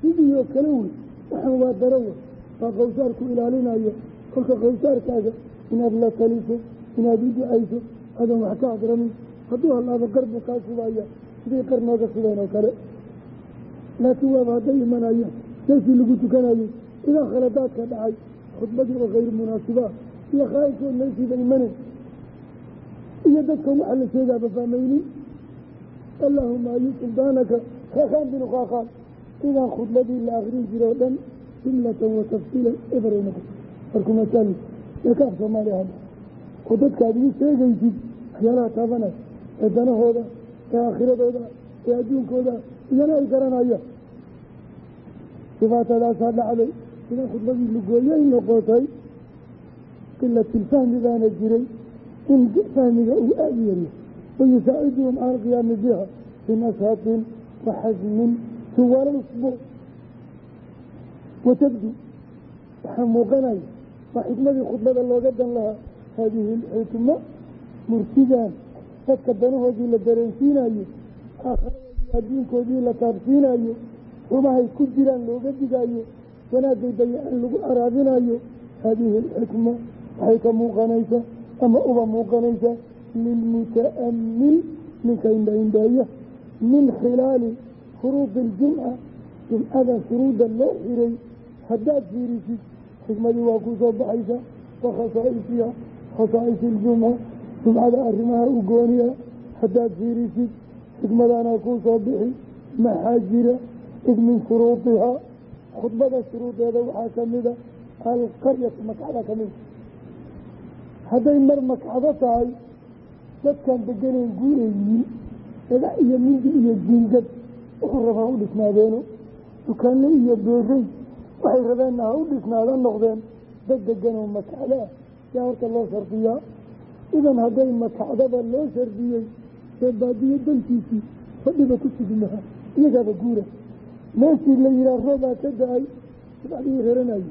sidii oo kale wey waxaan waa darawal waa qawsaarku ilaalinayo kolka qawsaarkaaga inaad la taliso inaad u ducayso adan wax ka adramin hadduu hallaaba qarbu kaa subaya sidii qarnooga sideen oo kale. Laakiin waaba hadday imanayaan meeshii lagu tukanayo idaa khaladaadka dhacay khudbadii oo khayr munaasibaah iyo khaairkood meeshiiba imanen iyo dadka waxa la sheegaaba fahmaynin allaahuma ayu suldaanaka khaakhaan binu khaakhaan idaa khudbadii la akrin jira oo dhan jumlatan wa tafsiilan eberay noqoto markuu masaali ee ka af soomaaliya hadda oo dadka aad ugu sheegaysid waxyaalaha taabanaya ee danahooda ee aakhiradooda ee adduunkooda iyana ay garanayaan dhibaatadaasaa dhacday idan khudbadii lugooyay noqotay? Qilatilfahmi baana jiray in fahmiga uu aada yarya wayusaaciduhum cala alqiyaami biha binashatin wa xasmin suwaala usbuuc. Watabdu waxaa muuqanaya waa xikmadii khudbada looga dan lahaa haadihi alxikma murtidan dadka danahoodii la dareensiinayo aakharadoodii adduunkoodii la taabsiinayo xumahay ku jiraan looga digayo wanaagay dayacaan lagu araadinayo haadihi alxikma waxay ka muuqanaysa ama uba muuqanaysa lilmuta'amil ninka indhaindheeya min khilaali furuudi iljumca jumcada furuudda loo xiray. Haddaad fiirisid xikmadii waa ku soo baxaysa wa khasaaisiha khasaa'is iljumca jumcada arrimaha u gooniya. Haddaad fiirisid xikmadana kuu soo bixi maxaa jira? Id min shuruudihaa khudbada shuruudeeda waxaa ka mida alqaryatu ka mida hadday mar makcado tahay dadkan deganayn guuraynin dhagax iyo mindi iyo jiingad wuxuu rabaa u dhisnaadeeno. Dukaanle iyo beerey waxay rabeenna ha u dhisnaada noqdeen dad deganoo makacda ah. Yaa horta loo shardiyaa? Idan hadday makacdaba loo shardiyey ee baadiyo dantiisii fadhiba ku sugi lahaa iyagaaba guura meeshii la yihaa roobaa ka da'ay sabacdii raranayo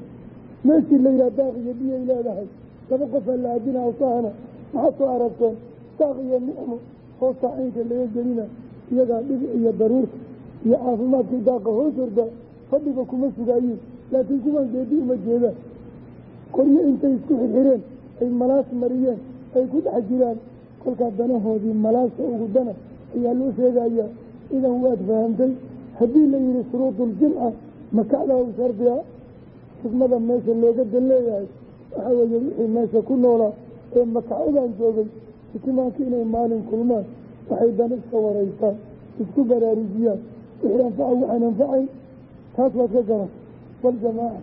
meeshii la yihaa daaq iyo biyay leedahay. Laba qofaa la aadina awsahana maxaad soo aragteen daaq iyo nicmo hoostaa caynka laga gelina iyagaa dhibic iyo daruurta iyo caafimaadkii daaqa hoos orda fadhiba kuma sugaayiin laakiin kuwan geedi uma jeedaan qoryo intay isku xirxireen ay malaas mariyeen ay ku dhex jiraan kolkaa danahoodii malaasta ugu dana ayaa loo sheegayaa. Idan waad fahamtay haddii la yihi shuruuduljimca makacdaa u shardiga xikmada meesha looga dan leeyahay waxaa weeye wixii meesha ku noolaa ee makacadaan joogay itimaanka inay maalin kulmaan waxay dan iska waraystaan isku baraarujiyaan. Wixii anfaca waxaan anfacayn taas waad ka garan. Waljamaaca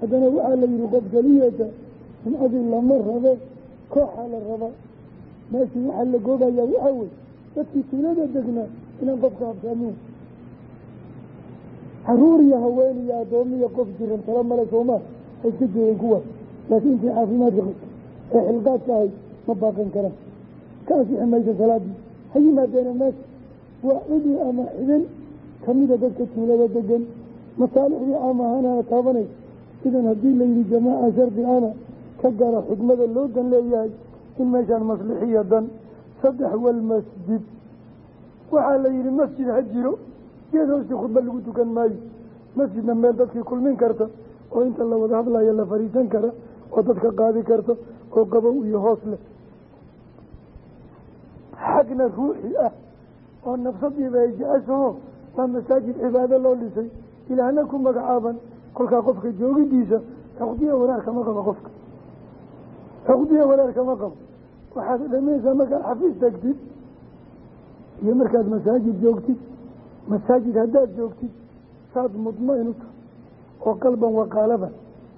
haddana waxaa la yihi qof keliyata jimcadii lama rabe kooxaa la rabaa meeshii waxaa la goobayaa waxaa wey dadkii tuulada degnaa inaan qofka habsaamin carruur iyo haween iyo addoomiya qof jiran tala male soomaa iska joogeen kuwaas laakiin intii caafimaadka qabta ee xilqaadka ahay ma baaqan karaan. Ka ansixi maysa salaadii ha yimaadeena meesha waa cidi ama xidin kamida dadka tuulada degan masaalixdii caam ahaanana taabanaysa idan haddii la yihi jamaaca shardi ana ka gara xikmada loo dan leeyahay in meeshaan maslixiya dan saddex walmasjid waxaa la yihi masjid ha jiro geed hoosti khudba lagu tukan maayo. Masjidna meel dadkii kulmin karta oo inta la wada hadlayo la fariisan kara oo dadka qaadi karta oo qabow iyo hoos leh. Xagna ruuxi ah oo nafsadiiba ay jeceshaho waa masaajid cibaado loo dhisay. Ilaahna ku magacaaban kolkaa qofka joogidiisa xuqdiya waraar kama qabo qofka. Xuqdiya waraar kama qabo. Waxaad dhamaysaa markaad xafiis tagtid iyo markaad masaajid joogtid masaajid haddaad joogtid saad mudmain u tahay oo qalban waqaalaban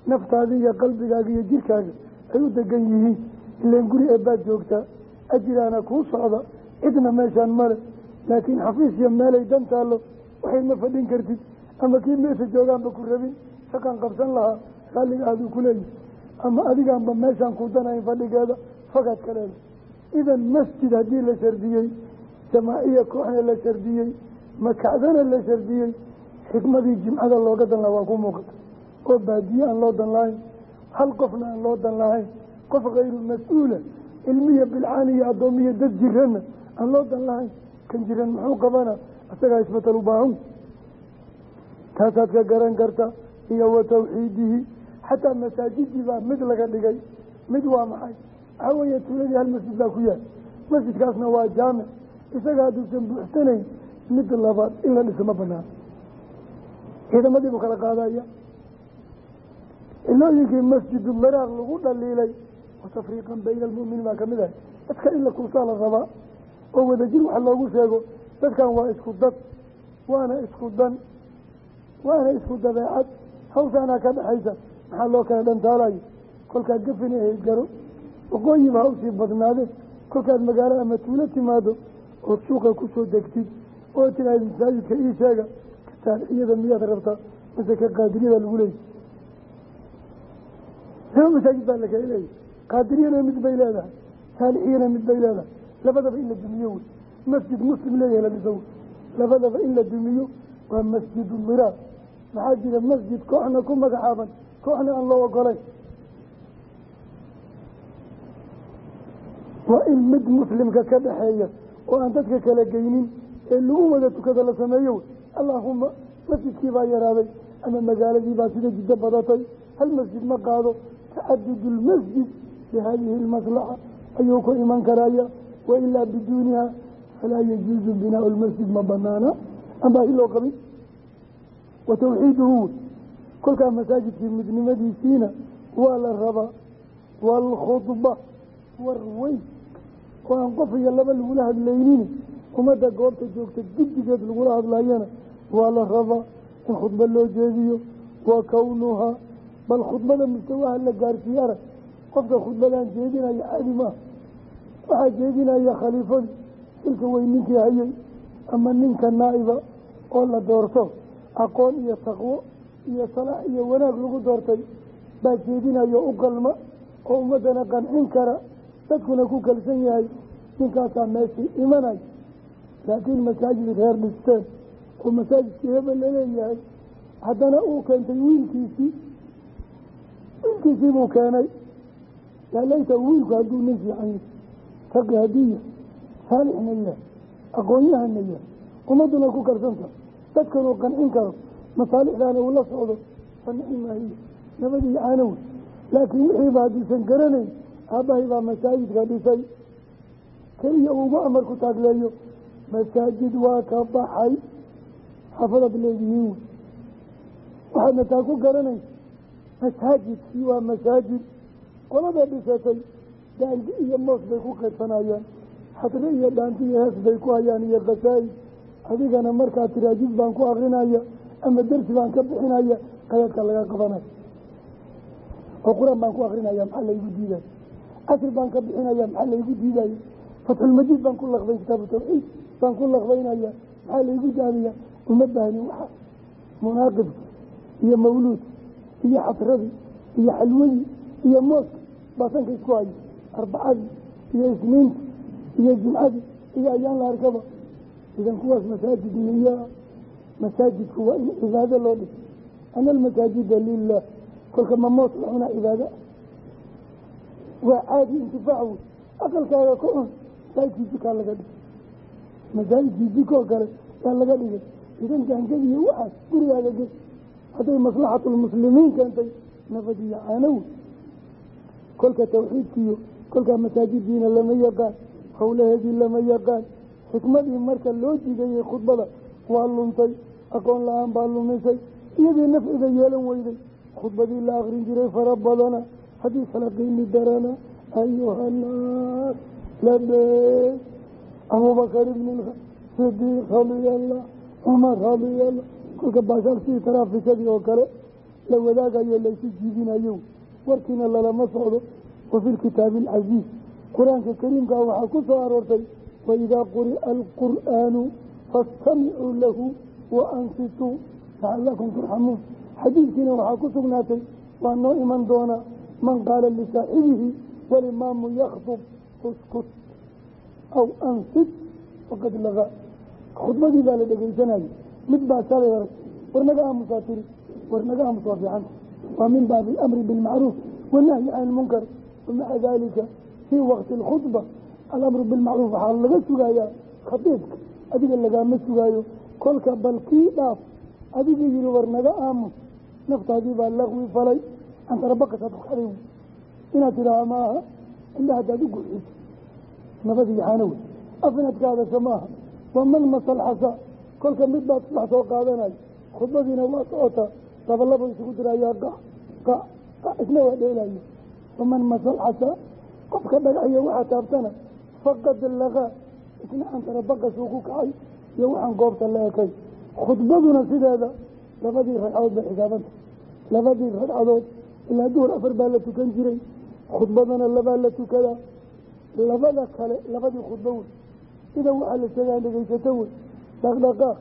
naftaada iyo qalbigaaga iyo jirkaaga ay u degan yihiin. Ileen guri eebbaad joogtaa ajiraana kuu socda cidna meeshaan male laakiin xafiis iyo meelay dan taallo waxay ma fadhin kartid ama kii meesha joogaanba ku rabin shaqan qabsan lahaa raalliga aaduu ku leeyahay ama adigaanba meeshaan ku danayn fadhigeeda fagaad ka leedahay. Idan masjid haddii la shardiyey jamaaciya kooxna la shardiyey makacdana la shardiyey xikmadii jimcada looga dan laha waa ku muuqata. Oo baadiye aan loo dan lahayn hal qofna aan loo dan lahayn. Qof kayru mas'uula ilmiya bilcaan iyo addoomiya dad jiranna aan loo dan lahayn. Kan jiran muxuu qabana? Isagaa isbatal u baahan. Taasaad ka garan karta iyo wa tawxiidihi. Xataa masaajidii baa mid laga dhigay. Mid waa maxay? Waxaa weeye tuuladii hal masjid baa ku yaal. Masjidkaasna waa jaamic. Isaga hadduusan buuxsanayn mid labaad in la dhiso ma banaan. Ciidamadii buu kala qaadaya. Ilooyinkii masjidu maraaq lagu dhaliilay wa tafriiqan bayna almu'miniin baa ka mid ahay dadka in la kursaa la rabaa oo wadajir wax loogu sheego dadkan waa isku dad waana isku dan waana isku dabeecad. Hawsaanaa ka dhexaysa maxaa loo kala dhantaalayo? Kolkaad gafina ahayd garo waqooyiba u sii badnaade kolkaad magaalo ama tuulo timaado ood suuqa ku soo degtid oo tiraahd masaajidka ii sheega ka taarixiyada miyaad rabtaa mase ka qaadiriyada lagu leeyay laba masaajid baa lakala leeyay qaadiriyana mid bay leedahay taalixiyana mid bay leedahay. Labadaba in la dumiyo wey. Masjid muslim leeyahay la dhiso wey. Labadaba in la dumiyo waa masjidu miraar maxaa jira masjid kooxna ku magacaaban kooxna aan loo ogolayn. Waa in mid muslimka ka dhexeeya oo aan dadka kala geynin ee lagu wada tukada la sameeyo allaahuma masjidkii baa yaraaday ama magaaladii baa sida jiddo badatay hal masjid ma qaado tacadudu lmasjid bihadihi lmaslaxa ayuu ku iman karaya wailaa biduuniha falaa yajuuzu binaau lmasjid ma banaana ambaahi loo qabin. Wa tawxiiduhu kolkaa masaajidkii midnimadiisiina waa la rabaa waalkhudba war weyn oo aan qof iyo laba lagula hadlaynin ummadda goobta joogta guddigeed lagula hadlayana. Waa la rabaa in khudba loo jeediyo wa kownuhaa bal khudbada mustawaha la gaarsiiye arag qofka khudbadan jeedinaya caadi maaha waxaa jeedinaya khaliifadii xilka weyn ninkii hayay ama ninka naa'iba oo la doorto. Aqoon iyo taqwo iyo salaax iyo wanaag lagu doortay baa jeedinayo u qalma oo ummaddana qancin kara. Dadkuna ku kalsan yahay ninkaasaa meeshii imanay laakiin masaajid reer dhisteen oo masaajidkii hebel la leeyahay haddana uu keentay wiilkiisii. Wiilkiisii buu keenay yaa wiilku hadduu nin fiican yahay. Taqi hadduu yahay saalixna yahay aqoon-yahana yahay ummadduna ku karsanta dadkanuu qancin karo masaalixdaana uu la socdo fa nicmahiya nabadii caanow. Laakiin wixiiba hadduusan garanayn aabbahay baa masaajidka dhisay. Keliya ugu amar ku taagleeyo masaajid waa ka baxay. Xaafadaad leedihiin wey. Waxaadna taa ku garanaysa masaajidkii waa masaajid. Qolada dhisatay daangi iyo moos bay ku qaybsanayaan xadre iyo dhaanti iyo hees bay ku hayaan iyo khasaa'id adigana markaa tiraajid baan ku akrinaya ama dersi baan ka bixinaya qadaadka laga qabanaya oo qur'aan baan ku akrinaya maxaa laygu diidaya casri baan ka bixinaya maxaa laygu diidaya fatxulmajiid baan ku laqbayn kitaabu baan ku laqbaynaya maxaa laygu daadiya uma waxa munaaqibka iyo mawluudka iyo xasradii iyo xalwadii iyo mooska baasanka isku hayo. Arbacadii iyo isniinta iyo jimcadii iyo ayaan la arkaba. Idan kuwaas masaajid miya masaajidku waa in cibaado loo dhiso ana almasaajida lilah kolka ma moos la cunaa cibaado. Waa caadi intifaac wey aqalkaaga ka cun masaajidkii jikaa laga dhigay masaajidkii jikoo kale yaa laga dhigay. Idan gaangadiiyo waxaas gurigaaga ge hadday maslaxatulmuslimiin keentay nabadiyo caanow kolka tawxiidkiiyo kolkaa masaajidiina lama yaqaan howlaheedii lama yaqaan. Xikmadii marka loo jidayey khudbada waa luntay aqoon la'aan baa lumisay. Iyadii nafciga yeelan weyday khudbadii la akrin jiray fara badana. Haddii kala qiimi darana ayuhannaas labe abubakar ibn sidiiq radiallah cumar radiallah kolka baashaal sidii taraafikadii oo kale la wadaagayo laysu jiibinayo warkiina lalama socdo wa fi lkitaabi alcasiiz qur'aanka kariimkaa waxaa ku soo aroortay waidaa quri'a alqur'aanu faastamicuu lahu wa ansituu lacalakum turxamuun xadiidkiina waxaa ku sugnaatay waa noo iman doonaa man qaala lisaaxibihi walimaamu yakhtub uskut aw ansit faqad lagaa khudbadii baa la dhegeysanayay mid baa shalay hore war naga aamusaa tiri war naga aamus waa fiicanta waa min baabi alamri bilmacruuf wanahyi can ilmunkar wamaca daalika fii waqti alkhudba. Alamru bilmacruuf waxaa laga sugayaa khatiibka adiga lagaama sugaayo. Kolka bal kii dhaaf adiga yihi war naga aamus naftaadii baa laqwi falay. Antarabakasaad ku kaday inaad nabadii xaano wey af inaad ka maaha. Waa man masalxasa kolka mid baad subax soo qaadanayo khudbadiina waa socotaa labalabo isugu dirayaa qac qac qac isna waa dheelayo waman masalxasa qofka dhagaxiyo waxaa taabtana faqad lagaa isna antarabakasuu ku kacay iyo waxaan goobta la ekay khudbaduna sideeda labadii ragcadood bay xisaabanta. Labadii ragcadood ilaa duhur afar baa la tukan jiray. Khudbadana labaa la tukadaa labada kale labadii khudbo wey sida waxaa la sheegaa dhegeysato wey dhaqdhaqaaq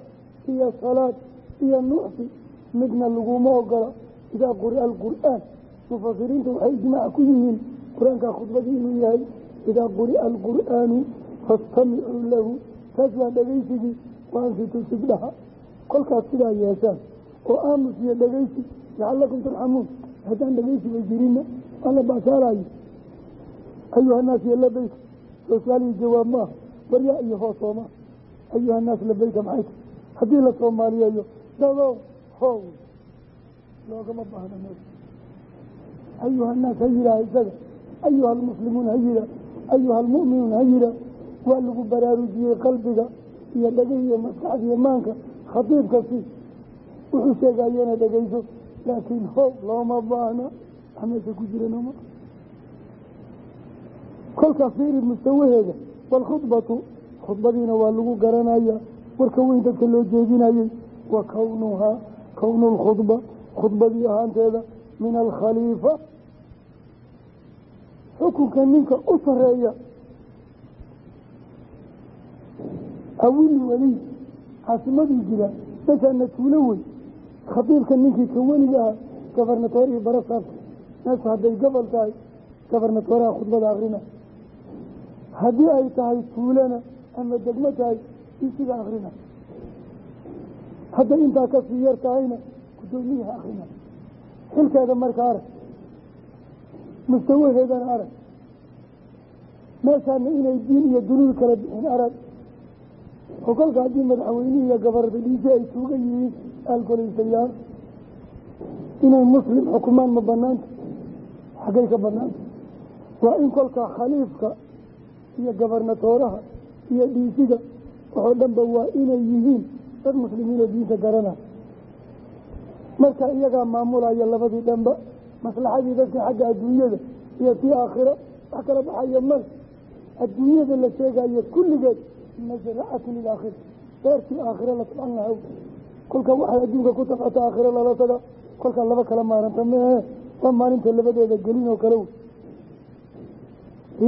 iyo salaad iyo nuuxsi midna laguma ogola idaa quri'a alqur'aan mufasiriinta waxay ijmaac ku yihiin qur'aankaa khudbadii inuu yahay idaa quri'a alqur'aanu faastamicuu lahu. Taas waa dhegeysigii waansitu sibdhaha kolkaas sidaa yeeshaan oo aamus iyo dhegeysi lacalakum turxamuun. Haddaan dhegeysiba jirina waa la ayuhannaas iyo labayka soo su'aalihi jawaab maaha waryaa iyo hoos sooma ayuhannaas labayka maxay tahy haddii la soomaaliyeeyo dadow how loogama baahna meesha ayuhannaas ha yidhaah isaga ayuha almuslimuun ha yidhaah ayuha almu'minuun ha yidhaah waa lagu baraarujiyey qalbiga iyo dhegih iyo maskaxda iyo maanka khatiibkasi wuxuu sheegayena dhegeyso laakiin how looma baahna wax meesha kolka fiiri mustawaheeda waalkhudbatu khudbadiina waa lagu garanaya warka weyn dadka loo jeedinayey wa kownuhaa kownu lkhudba khudbadii ahaanteeda min alkhaliifa xukunka ninka u sareeya awil weliy caasimaduu jira meeshaana tuulo wey khadiibka ninkii ka weliga ah gabarnatoor iyo barasaabka meesha hadday gobol tahay gabarnatooraha khudbada akrina haddii ay tahay tuulana ama degmo tahay isiga akrina. Hadday intaa ka sii yar tahayna guddoomiyaha akrina. Xilkeeda marka arag. Mustawaheedana arag. Meeshaana inay diin iyo dunuud kala bixin arag. Oo kolka haddii madaxweynihii iyo gabarda dhiisi ay tuugan yihiin aalgolaysayaal inay muslim xukumaan ma banaanta xaggay ka banaanta waa in kolkaa khaliifka iyo gabarnatooraha iyo dhiisiga waxoo dhanba waa inay yihiin dad muslimiinoo diinta garanaya marka iyagaa maamulaya labadii dhanba maslaxadii dadka xagga adduunyada iyo tii aakhiro wax kala baxaya male adduunyada la sheegayo kulligeed masracatun ilaakhira beertii aakhiro la tabcan lahaw kolka waxay adduunka ku tabcata aakhiro lala taga kolkaa laba kala maaranta mehe waa maalinta labadeeda gelin oo kale.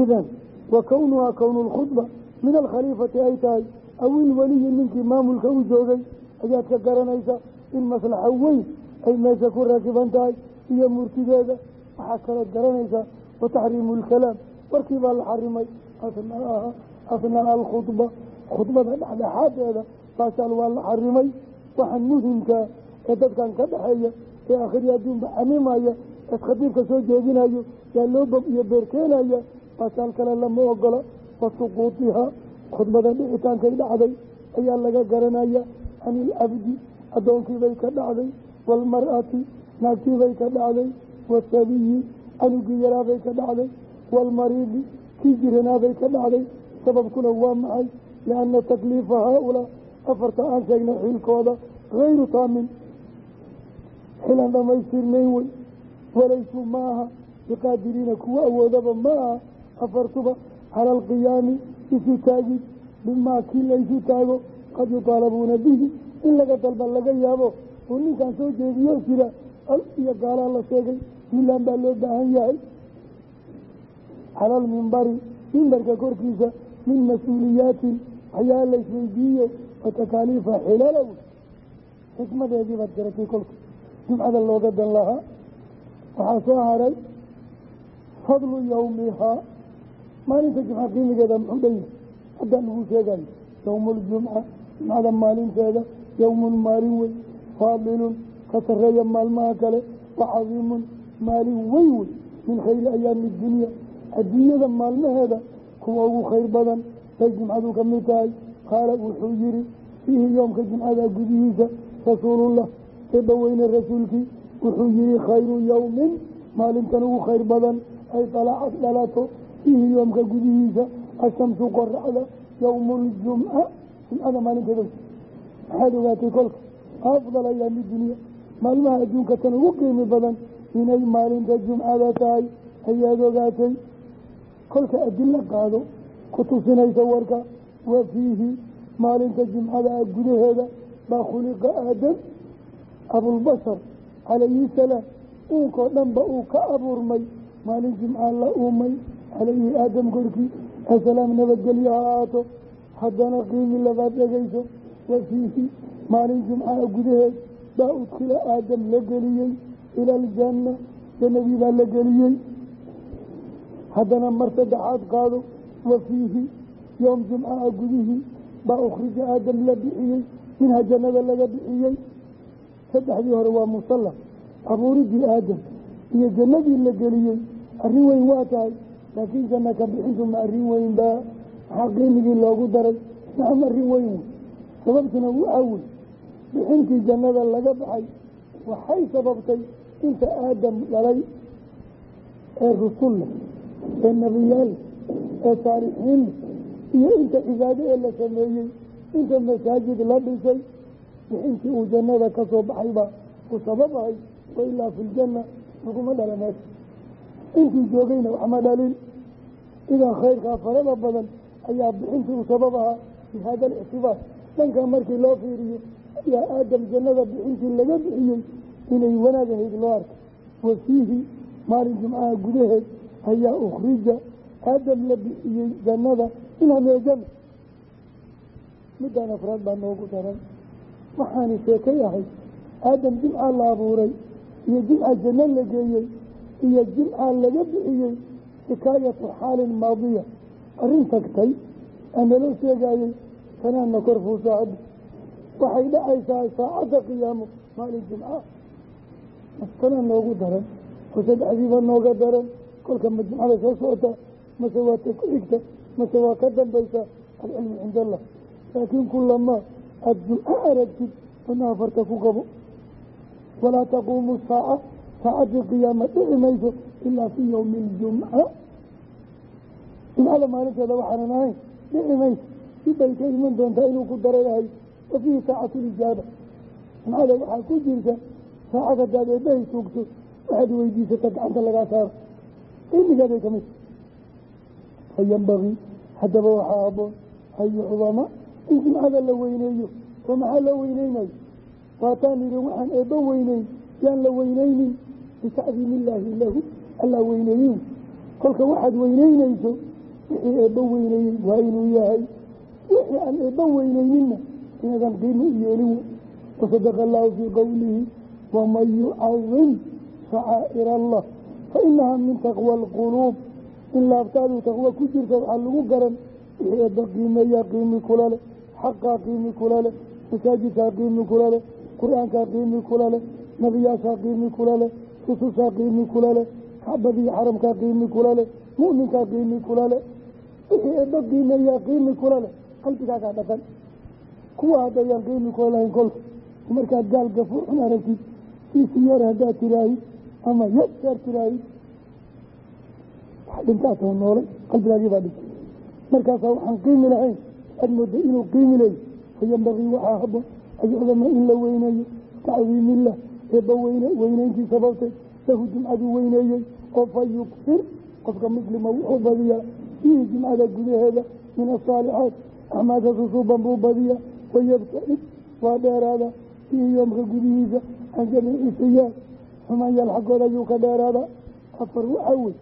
Idan wa kownuhaa kownu lkhudba min alkhaliifati ay tahay awil weliyi ninkii maamulka u joogay ayaad ka garanaysa in maslaxo weyn ay meesha ku rakiban tahay iyo murtideeda waxaa kalood garanaysaa wa taxriimu lkalaam warkii baa la xarimay asnaaha asnaa alkhudba khudbada dhexdhexaadeeda baashaal waa la xarimay waxaan muhimkaa ee dadkan ka dhexeeya ee akhri adduunba xamimaya ees khadiibka soo jeedinayo yaa loo bob iyo beerkeenaya baashaal kale lama ogola wa suquutihaa dhicitaankay dhacday ayaa laga garanaya can ilcabdi addoonkiibay ka dhacday waalmar'ati naagtiibay ka dhacday wasabiyi canugii yaraabay ka dhacday waalmariidi kii jiranaabay ka dhacday sababkuna waa maxay? Lianna takliifa haaulaa afarta aan sheegnay xilkooda hayru taamin xilan dhamaystirnayn wey walaysuu ma aha biqaadiriina kuwa awoodaba ma aha afartuba cala alqiyaami isu taagid bimaa kii laysu taago qad yuطaalabuuna bihi in laga dalba laga yaabo. Oo ninkan soo jeediyo jira iyo gaalaa la sheegay duulaan baa loo baahan yahay. Cala almimbari mimbarka korkiisa min mas'uuliyaatin waxyaala la isweydiiyo wa takaaliifa xilalow xikmadeedii baad garatay kolka. Jumcada looga dan lahaa. Waxaa soo haray fadlu yawmihaa maalinta jumca qiimigeeda muxuu dhan yahay haddaa lagu sheegayo yowmuuljumca jumcada maalinteeda yowmun maalin wey faadilun ka sarreeya maalmaha kale wa cadiimun maalin weyn wey min khayri ayaami dunya adduunyada maalmaheeda kuwa ugu khayr badan bay jumcadu ka mid tahay. Qaala wuxuu yihi fiihi yoomka jumcada gudihiisa rasuulullah eebbaweyne rasuulkii. Wuxuu yihi khayru yowmin maalintan ugu khayr badan ay dalacad dhalato fiihi yoomka gudihiisa ashamsu qoraxda yowmuuljumca jumcada maalinteeda maxaad ogaatay kolka afdal ayaami dunya maalmaha adduunka tan ugu qiimi badan inay maalinta jumcada tahay ayaad ogaatay kolka adilo qaado ku tusinaysa warka wa fiihi maalinta jumcada ah gudaheeda baa khuliqa aadam abulbashar calayhi salaam uunkoo dhanba uu ka abuurmay maalin jimca la uumay calayhi aadam korkii asalaam nabadgelyo ha ahaato haddana qiimi labaad dhegayso wa fiihi maalin jumcaha gudaheed baa udkila aadam la geliyey ila aljanna jannadii baa la geliyey haddana mar saddexaad qaado wa fiihi yoom jumcaha gudihii baa ukhrija aadam la bixiyey minha jannada laga bixiyey saddexdii hore waa musalla abuuridii aadam iyo jannadii la geliyey arrin weyn waa tahay laakiin janna ka bixintu ma arrin weyn baa maxaa qiimigii loogu daray nacam arrin weyn. Wey sababtuna waxaa wey bixintii jannada laga baxay waxay sababtay inta aadam dhalay ee rusulla ee nebiyaal ee saalixiinna iyo inta cibaado ee la sameeyey inta masaajid la dhisay. Bixintii uu jannada ka soo baxay baa u sababahay wa ilaa fi ljanna laguma dhala meesha. Intii joogayna waxma dhalin idaa khayrkaa farada badan ayaa bixintii u sabab ahaa bi hada alictibaar dhankaa markii loo fiiriyo ayaa aadam jannada bixintii laga bixiyey inay wanaag ahayd loo arkay wa fiihi maalin jumcaha gudaheed ayaa ukhrija aadam la bixiyey jannada minha min aljanna middaan afraad baa noogu daran. Waxaani sheekay ahay aadam jimca la abuuray iyo jimca janno la geeyey iyo jimca laga bixiyey xikaayatu xaalin maadiya. Arrin tagtay aan naloo sheegaayey tanaana kor fuusaacadda waxay dhacaysaa saacadda qiyaamo maalin jimca. Mastana noogu daran oo saddexdiiba nooga daran. Kolka ma jimcada soo socota mase waa ta ku xigta mase waa ka dambaysa alcilmu cinda allah laakiin kulamaa aada jumco aragtid wadnaha farta ku qabo. Walaa taquumu saaca saacadii qiyaama dhici mayso ilaa fii yowmi ljumca jumcada maalinteeda waxaanan ahayn dhici mayso dibbay ka iman doontaa inuu ku darayahay wa fiihi saacatu lijaaba jumcada waxaa ku jirta saacad haddaad eebbahay waxaad weydiisata gacanta lagaa saaro. Cilmigeeday ka mid fa haddaba waxaa aboon an yucdama in jimcada la weyneeyo oo maxaa loo weyneynayo waataan idhi waxaan eebba weyneyn yaan la weyneynin bitacdiimi illaahi lahu allaa weyneeyin kolka waxaad weyneynayso wixii eebba weyneeyey waa inuu yahay. Wixii aan eebba weyneyninna inadan qiimo u yeelin wasadaqa allaahu fii qowlihi waman yucadim shacaa'ir allah. Fa inahaa min taqwa alquluub. In laabtaadu taqwo ku jirta waxaa lagu garan wixii eebba qiimeeyaa qiimi kula xaqaa qiimi kula leh masaajidkaa qiimi kula leh qur'aankaa qiimi kula leh nebiyaashaa qiimi kula leh rusushaa qiimi kula kacbadiiyo xaramkaa qiimi kula leh mu'minkaa qiimi kula leh wixii eebba qiimeeyaa qiimi kula leh qalbigaagaa dhaqan. Kuwa haddayaan qiimi kula kolka markaad gaal gafuur xun aragtid siisiyeer haddaad tiraahid ama yaseer tiraahid dhintaatoo noolay qalbigaagii baa dhintay. Markaasaa waxaan qiimi lahayn aad mooda inuu qiimi leeyo fayambagii waxaa haboon ayucdama in la weyneeyo tacdiimillah eebba weyne weyneyntii sababtay lahu jimcaduu weyneeyey oo fa yuksir qofka muslima wuxuu badiyaa fiihi jimcada gudaheeda min asaalixaat axmaadka susuuban buu badiyaa wayabtacid waa dheeraada fiihi yoomka gudihiisa can jamiici sayaad xumaanyaal xaggooda ayuu ka dheeraadaa. Afar waxaa wey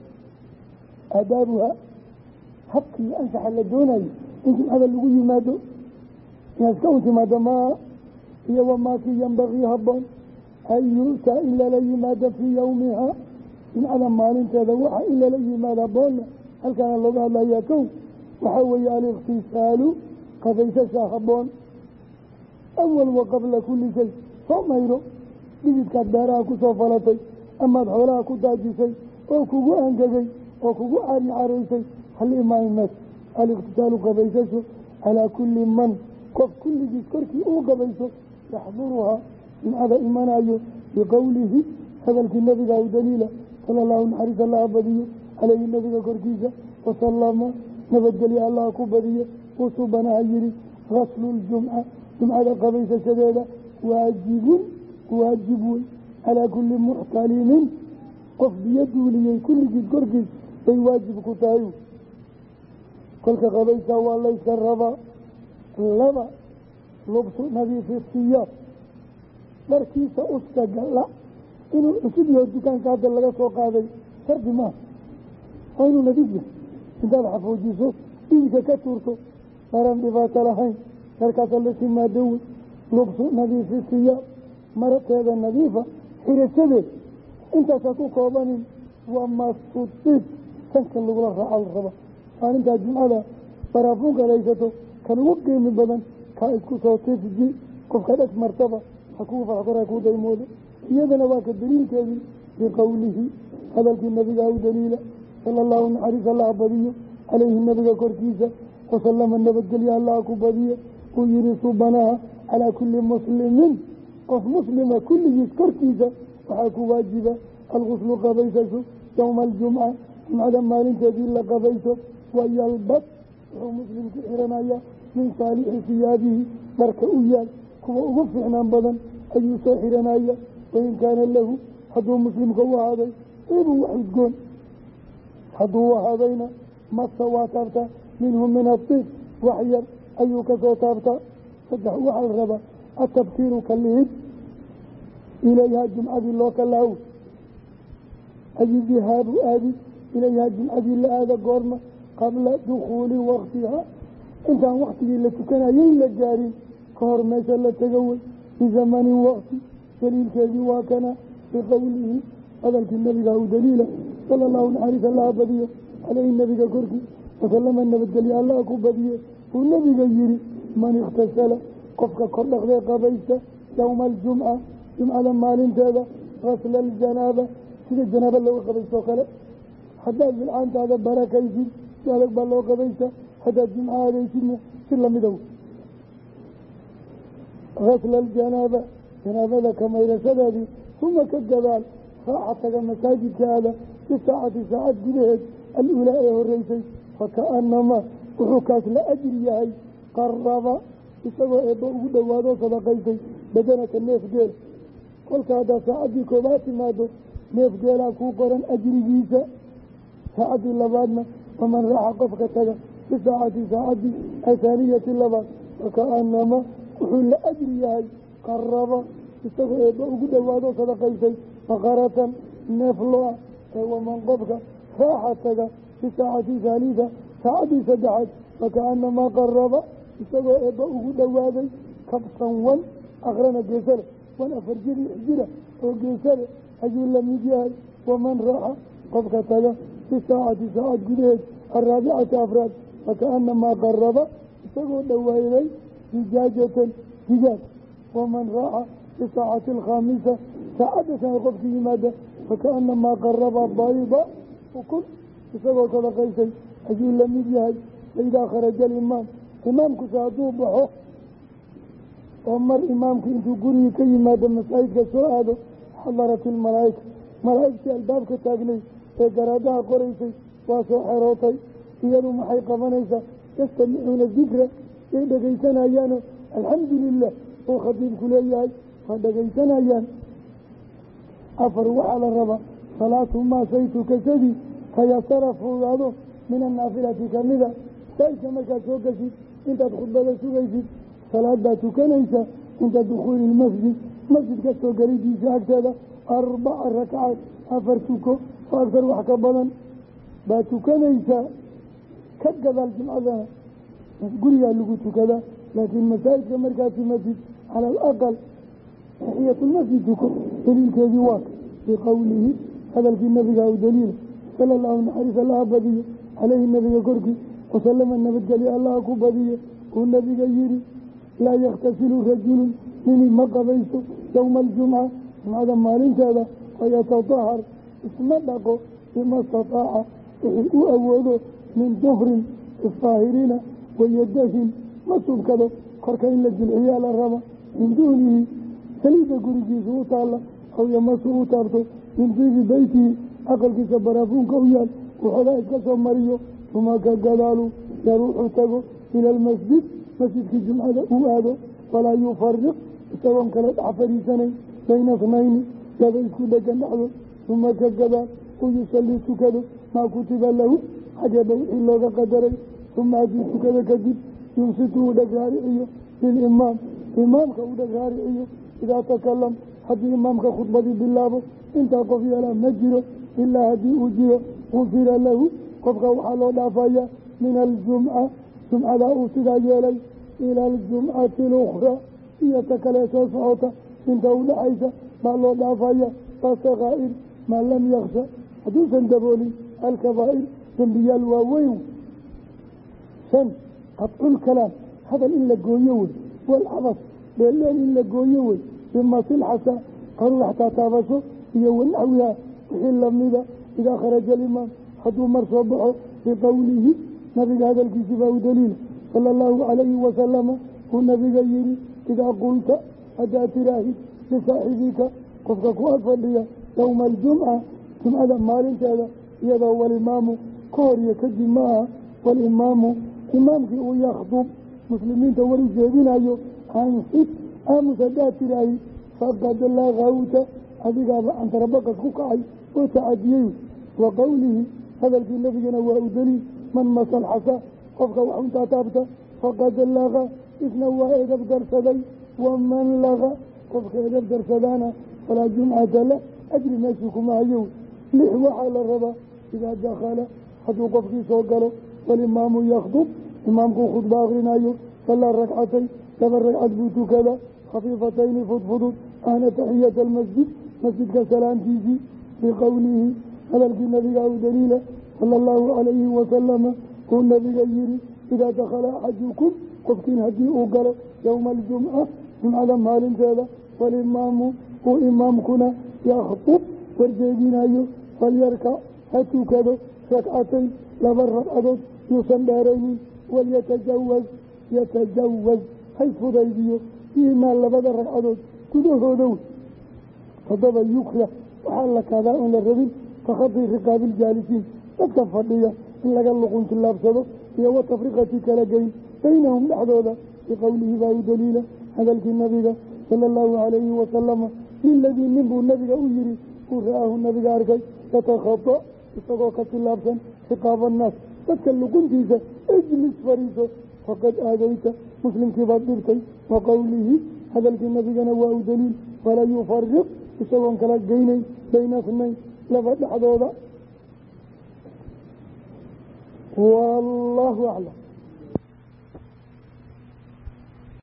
aadaabuha habkii ansaxa la doonayo in jimcada lagu yimaado inaad iska untimaado maa iyo wamaakii yambagii haboon an yu'taa in lala yimaado fii yowmihaa jimcada maalinteeda waxa in lala yimaado haboonna halkaana looga hadlayaa kow waxaa weeye alikhtisaalu qabaysashaa haboon awal wa qabla kulli shay soo mayro dhididkaad beeraha ku soo falatay amaad xoolaha ku daajisay oo kugu angegay oo kugu caari caraysay hal imaamas alikhtisaalu qabaysasho calaa kulli man qof kulligiis korkii uu qabayso yaxduruhaa jimcada imanayo biqowlihi hadalkii nabiga u daliila sala allahu naxariis allaha badiyo caleyhi nabiga korkiisa wasalama nabadgelye allaha ku badiyo usuu banaha yihi gaslu ljumca jumcada qabaysashadeeda waajibun waajib wey calaa kulli muxtalimin qof biyo kulligiis korkiis bay waajib ku tahay. Kolka qabaysaa waa layska rabaa laba lubsu nadiifi siyaab dharkiisa uska galla inuu cusub yaho dukaanka hadda laga soo qaaday. Shardi maaha waa inuu nadiif yahay. Intaad xafuujiso dhiidka ka tuurto daran dhibaato lahayn. Dharkaasa la timaadowe lubsu nadiifi siyaab marateeda nadiifa xirashadeed intaasaa ku koobanin. Waa masudiid sanka lagula raaca la raba. Maalintaa jumcada baraafuunkaad haysato kan ugu qiimi badan kaa isku soo tifji qofka dheg martaba ha kuu farxkor ha kuu daymoodo iyadana waa ka daliilkeedii biqowlihi hadalkii nabiga u daliila sala allahu naxariis allaha badiyo caleyhi nabiga korkiisa wasalama nabadgelya allaha ku badiyo uu yihi subanaha calaa kulli muslimin qof muslima kulligiis korkiisa waxaa ku waajiba alguslu qabaysasho yowma aljumca jumcada maalinteedii la qabayso wayalbad wuxuu muslimku xiranaya min saalixi siyaabihi dharka u yaal kuwa ugu fiicnaan badan ayuu soo xiranaya wain kaana lahu hadduu muslimka u ahaaday ibun wax udgoon hadduu u ahaadayna masa waa taabtaa minhu min adiib wax yar ayuu ka soo taabtaa. Saddex waxaa la rabaa atabkiiru kalihid ilayhaa jumcadii loo kalaaw ay dihaabu aadi ilayhaa jumcadii la aada goorma qabla dukhuuli waktiha intaan waktigii la tukanayeyn la gaarin ka hor meesha la tego wey bizamanin waqti daliilkeedii waa kana biqowlihi hadalkii nabiga u daliila sala allahu naxariis allaha badiyo caleyhi nabiga korkii wasalama nabadgelye allaha ku badiye uu nabiga yihi man ikhtasala qofka kor dhaqdee qabaysta yowma aljumca jumcada maalinteeda gasla aljanaaba sida janaaba looga qabaysto kale haddaad bilcaantaada barakaysid si adag baa loo qabaysta haddaad jumca aadaysidna si lamidow gasla aljanaaba janaabada kamayrashadeedii uma ka gadaal raaxa taga masaajidka aada fi saacati saacad gudaheed al-ulaa ee horeysay fakaanamaa wuxuu kaas la ajri yahay qaraba isagoo eebba ugu dhowaadoo sadaqaysay badanaka neef geel. Kolka haddaad saacaddii koobaad timaado neef geelaa kuu qoran ajrigiisa saacaddii labaadna waman raaxa qofka taga fi saacati saacaddii athaaniyati labaad fakaanamaa wuxuu la ajri yahay qaraba isagoo eebba ugu dhowaadoo sadaqaysay baqaratan neef ee waman qofka raaxa taga fi saacati thaalitha saacaddii saddexaad fakaanamaa qaraba isagoo eebba ugu dhowaaday kabsan wan akrana geesale wan afar jir lix jira oo geesale ayuu la mid yahay waman raaxa qofka taga fi saacati saacad gudaheed araabicati afraad fakaanamaa qaraba isagoo dhowaaday dijaajatan digaag waman raaxa fi saacati alkhaamisa saacadda shan qofka yimaada fakaanamaa qaraba bayda ukun isagoo sadaqaysay ayuu la mid yahay faidaa kharaja alimaam imaamkusa hadduu baxo oo mar imaamku intuu gurigii ka yimaado masaajidka soo aado xadarat ilmalaa'ika malaa'igtii albaabka taagnay ee garaadaha qoraysay waa soo xerootay iyadu maxay qabanaysaa yastamicuuna dikra way dhegaysanayaano alxamdu lilah uu khadiibku leeyahay waa dhegaysanayaan. Afar waxaa la rabaa salaatu maa shay tukasadii tayasara fuudaado min annaafilati kamida masaajidka markaad soo gashid intaad khudbada sugaysid salaad baad tukanaysa cinda dukhuuli ilmasjid masjidka soo gelidiisa agteeda arbaca rakacaad afar tuko oo agtar wax ka badan baad tukanaysaa ka gadaal jumcadana gurigaa lagu tukadaa laakiin masaajidka markaad timatid cala alaqal taxiyatulmasjid tuko daliilkeedii waaka biqowlihi hadalkii nabiga u daliila sala allahu naxariis allaha badiyo caleyhi nabiga korkii wasalama nabadgelye allaha ku badiye uu nabiga yihi laa yakhtasilu rajulun nini ma qabaysto yowma aljumca jumcada maalinteeda wayatadahar isma dhaqo bima istataaca wixii u awoodo min duhrin isfaahiriina wayadahin ma subkado korka in la jilciyaa la raba min duunihi saliida gurigiisa u taalla aw yamasu u taabto min diibi beytihi aqalkiisa baraafuunka u yaal waxoogaa iska soo mariyo uma ka gadaalu yaruuxu tago ila almasjid masjidkii jumcada uu aado walaa yufariq isagoon kale dhex fadhiisanayn bayna snayni laba isku dhegan dhexdood uma ka gadaal u yusallii tukado maa kutiba lahu xaggeeba wixii looga qadaray uma haddii tukado kadib yunsitu uu dheg raariciyo lilimaam imaamka uu dheg raariciyo idaa takalam haddii imaamka khudbadii bilaabo intaa qof yeelaa ma jiro ilaa haddii uu jiro gufira lahu qofka waxaa loo dhaafaya min aljumca jumcada uu sidaa yeelay ila aljumcati alukhraa iyo ta kale soo socota inta u dhexaysa baa loo dhaafaya wasakaa'ir maa lam yaksha hadduusan daboolin alkabaa'ir dembiyaal waaweyn shan qadcul kalaam hadal in la gooyo wey walcabas dheeldheel in la gooyo wey bimasilxasa qaruur xataa taabasho iyo wanaxwiha wixii lamida idaa kharaja alimaam hadduu mar soo baxo biqowlihi nabiga hadalkiisi baa u daliila sala allahu calayhi wasalama uu nabiga yihi idaa qulta haddaad tiraahid lisaaxibika qofka ku ag fadhiya yowma aljumca jumcada maalinteeda iyadoo imaamkii uu yakhdub muslimiinta war u jeedinayo ansit aamus haddaad tiraahid faqad lagawta adigaaba cantarabaqas ku kacay oo tacadiyey. Wa qowlihi hadalkii nabigana waa u daliil man masal xasa qofka wax untaa taabta faqad laga isna waa edab darsaday. Waman laga qofka edab darsadaana falaa jumcata la ajri meeshii kuma hayow lix waxaa la rabaa idaa dakhala hadduu qofkii soo galo walimaamu yakdub imaamkuu khudba akrinayo sallaa ragcatay laba ragcad buu tukada khafiifatayni fudfudud ahna taxiyata almasjid masjidka salaamtiisii biqowlihi hadalkii nabiga u daliila sala allahu calayhi wasalama uu nabiga yihi idaa dakhala axadukum qofkiin haddii uu galo yowma aljumca jumcada maalinteeda walimaamu uu imaamkuna yakhtub warjeedinayo falyarkac ha tukado ragcatayn laba ragcadood yuusan dheeraynin walyatajawaz yatajawaz haysfudaydiyo fiimaa labada ragcadood gudahoodow todoba yukrah waxaa la kaadaa oon la rabin takhadii riqaabiiljaalisiin dadka fadhiya in laga luqun tillaabsado iyo wa tafriqati kala geyn baynahum dhexdooda biqowlihi baa u daliila hadalkii nabiga sala allahu calayhi wasalama liladii nin buu nabiga u yihi uu ra'aahu nabiga arkay yatakhada isagoo ka tillaabsan riqaaba annaas dadka luquntiisa ijlis fariiso faqad aadayta muslimkii baad dhirtay wa qowlihi hadalkii nabigana waa u daliil walaa yufariq isagoon kala geynayn bayna asnayn laba dhexdooda. Wallaahu aclam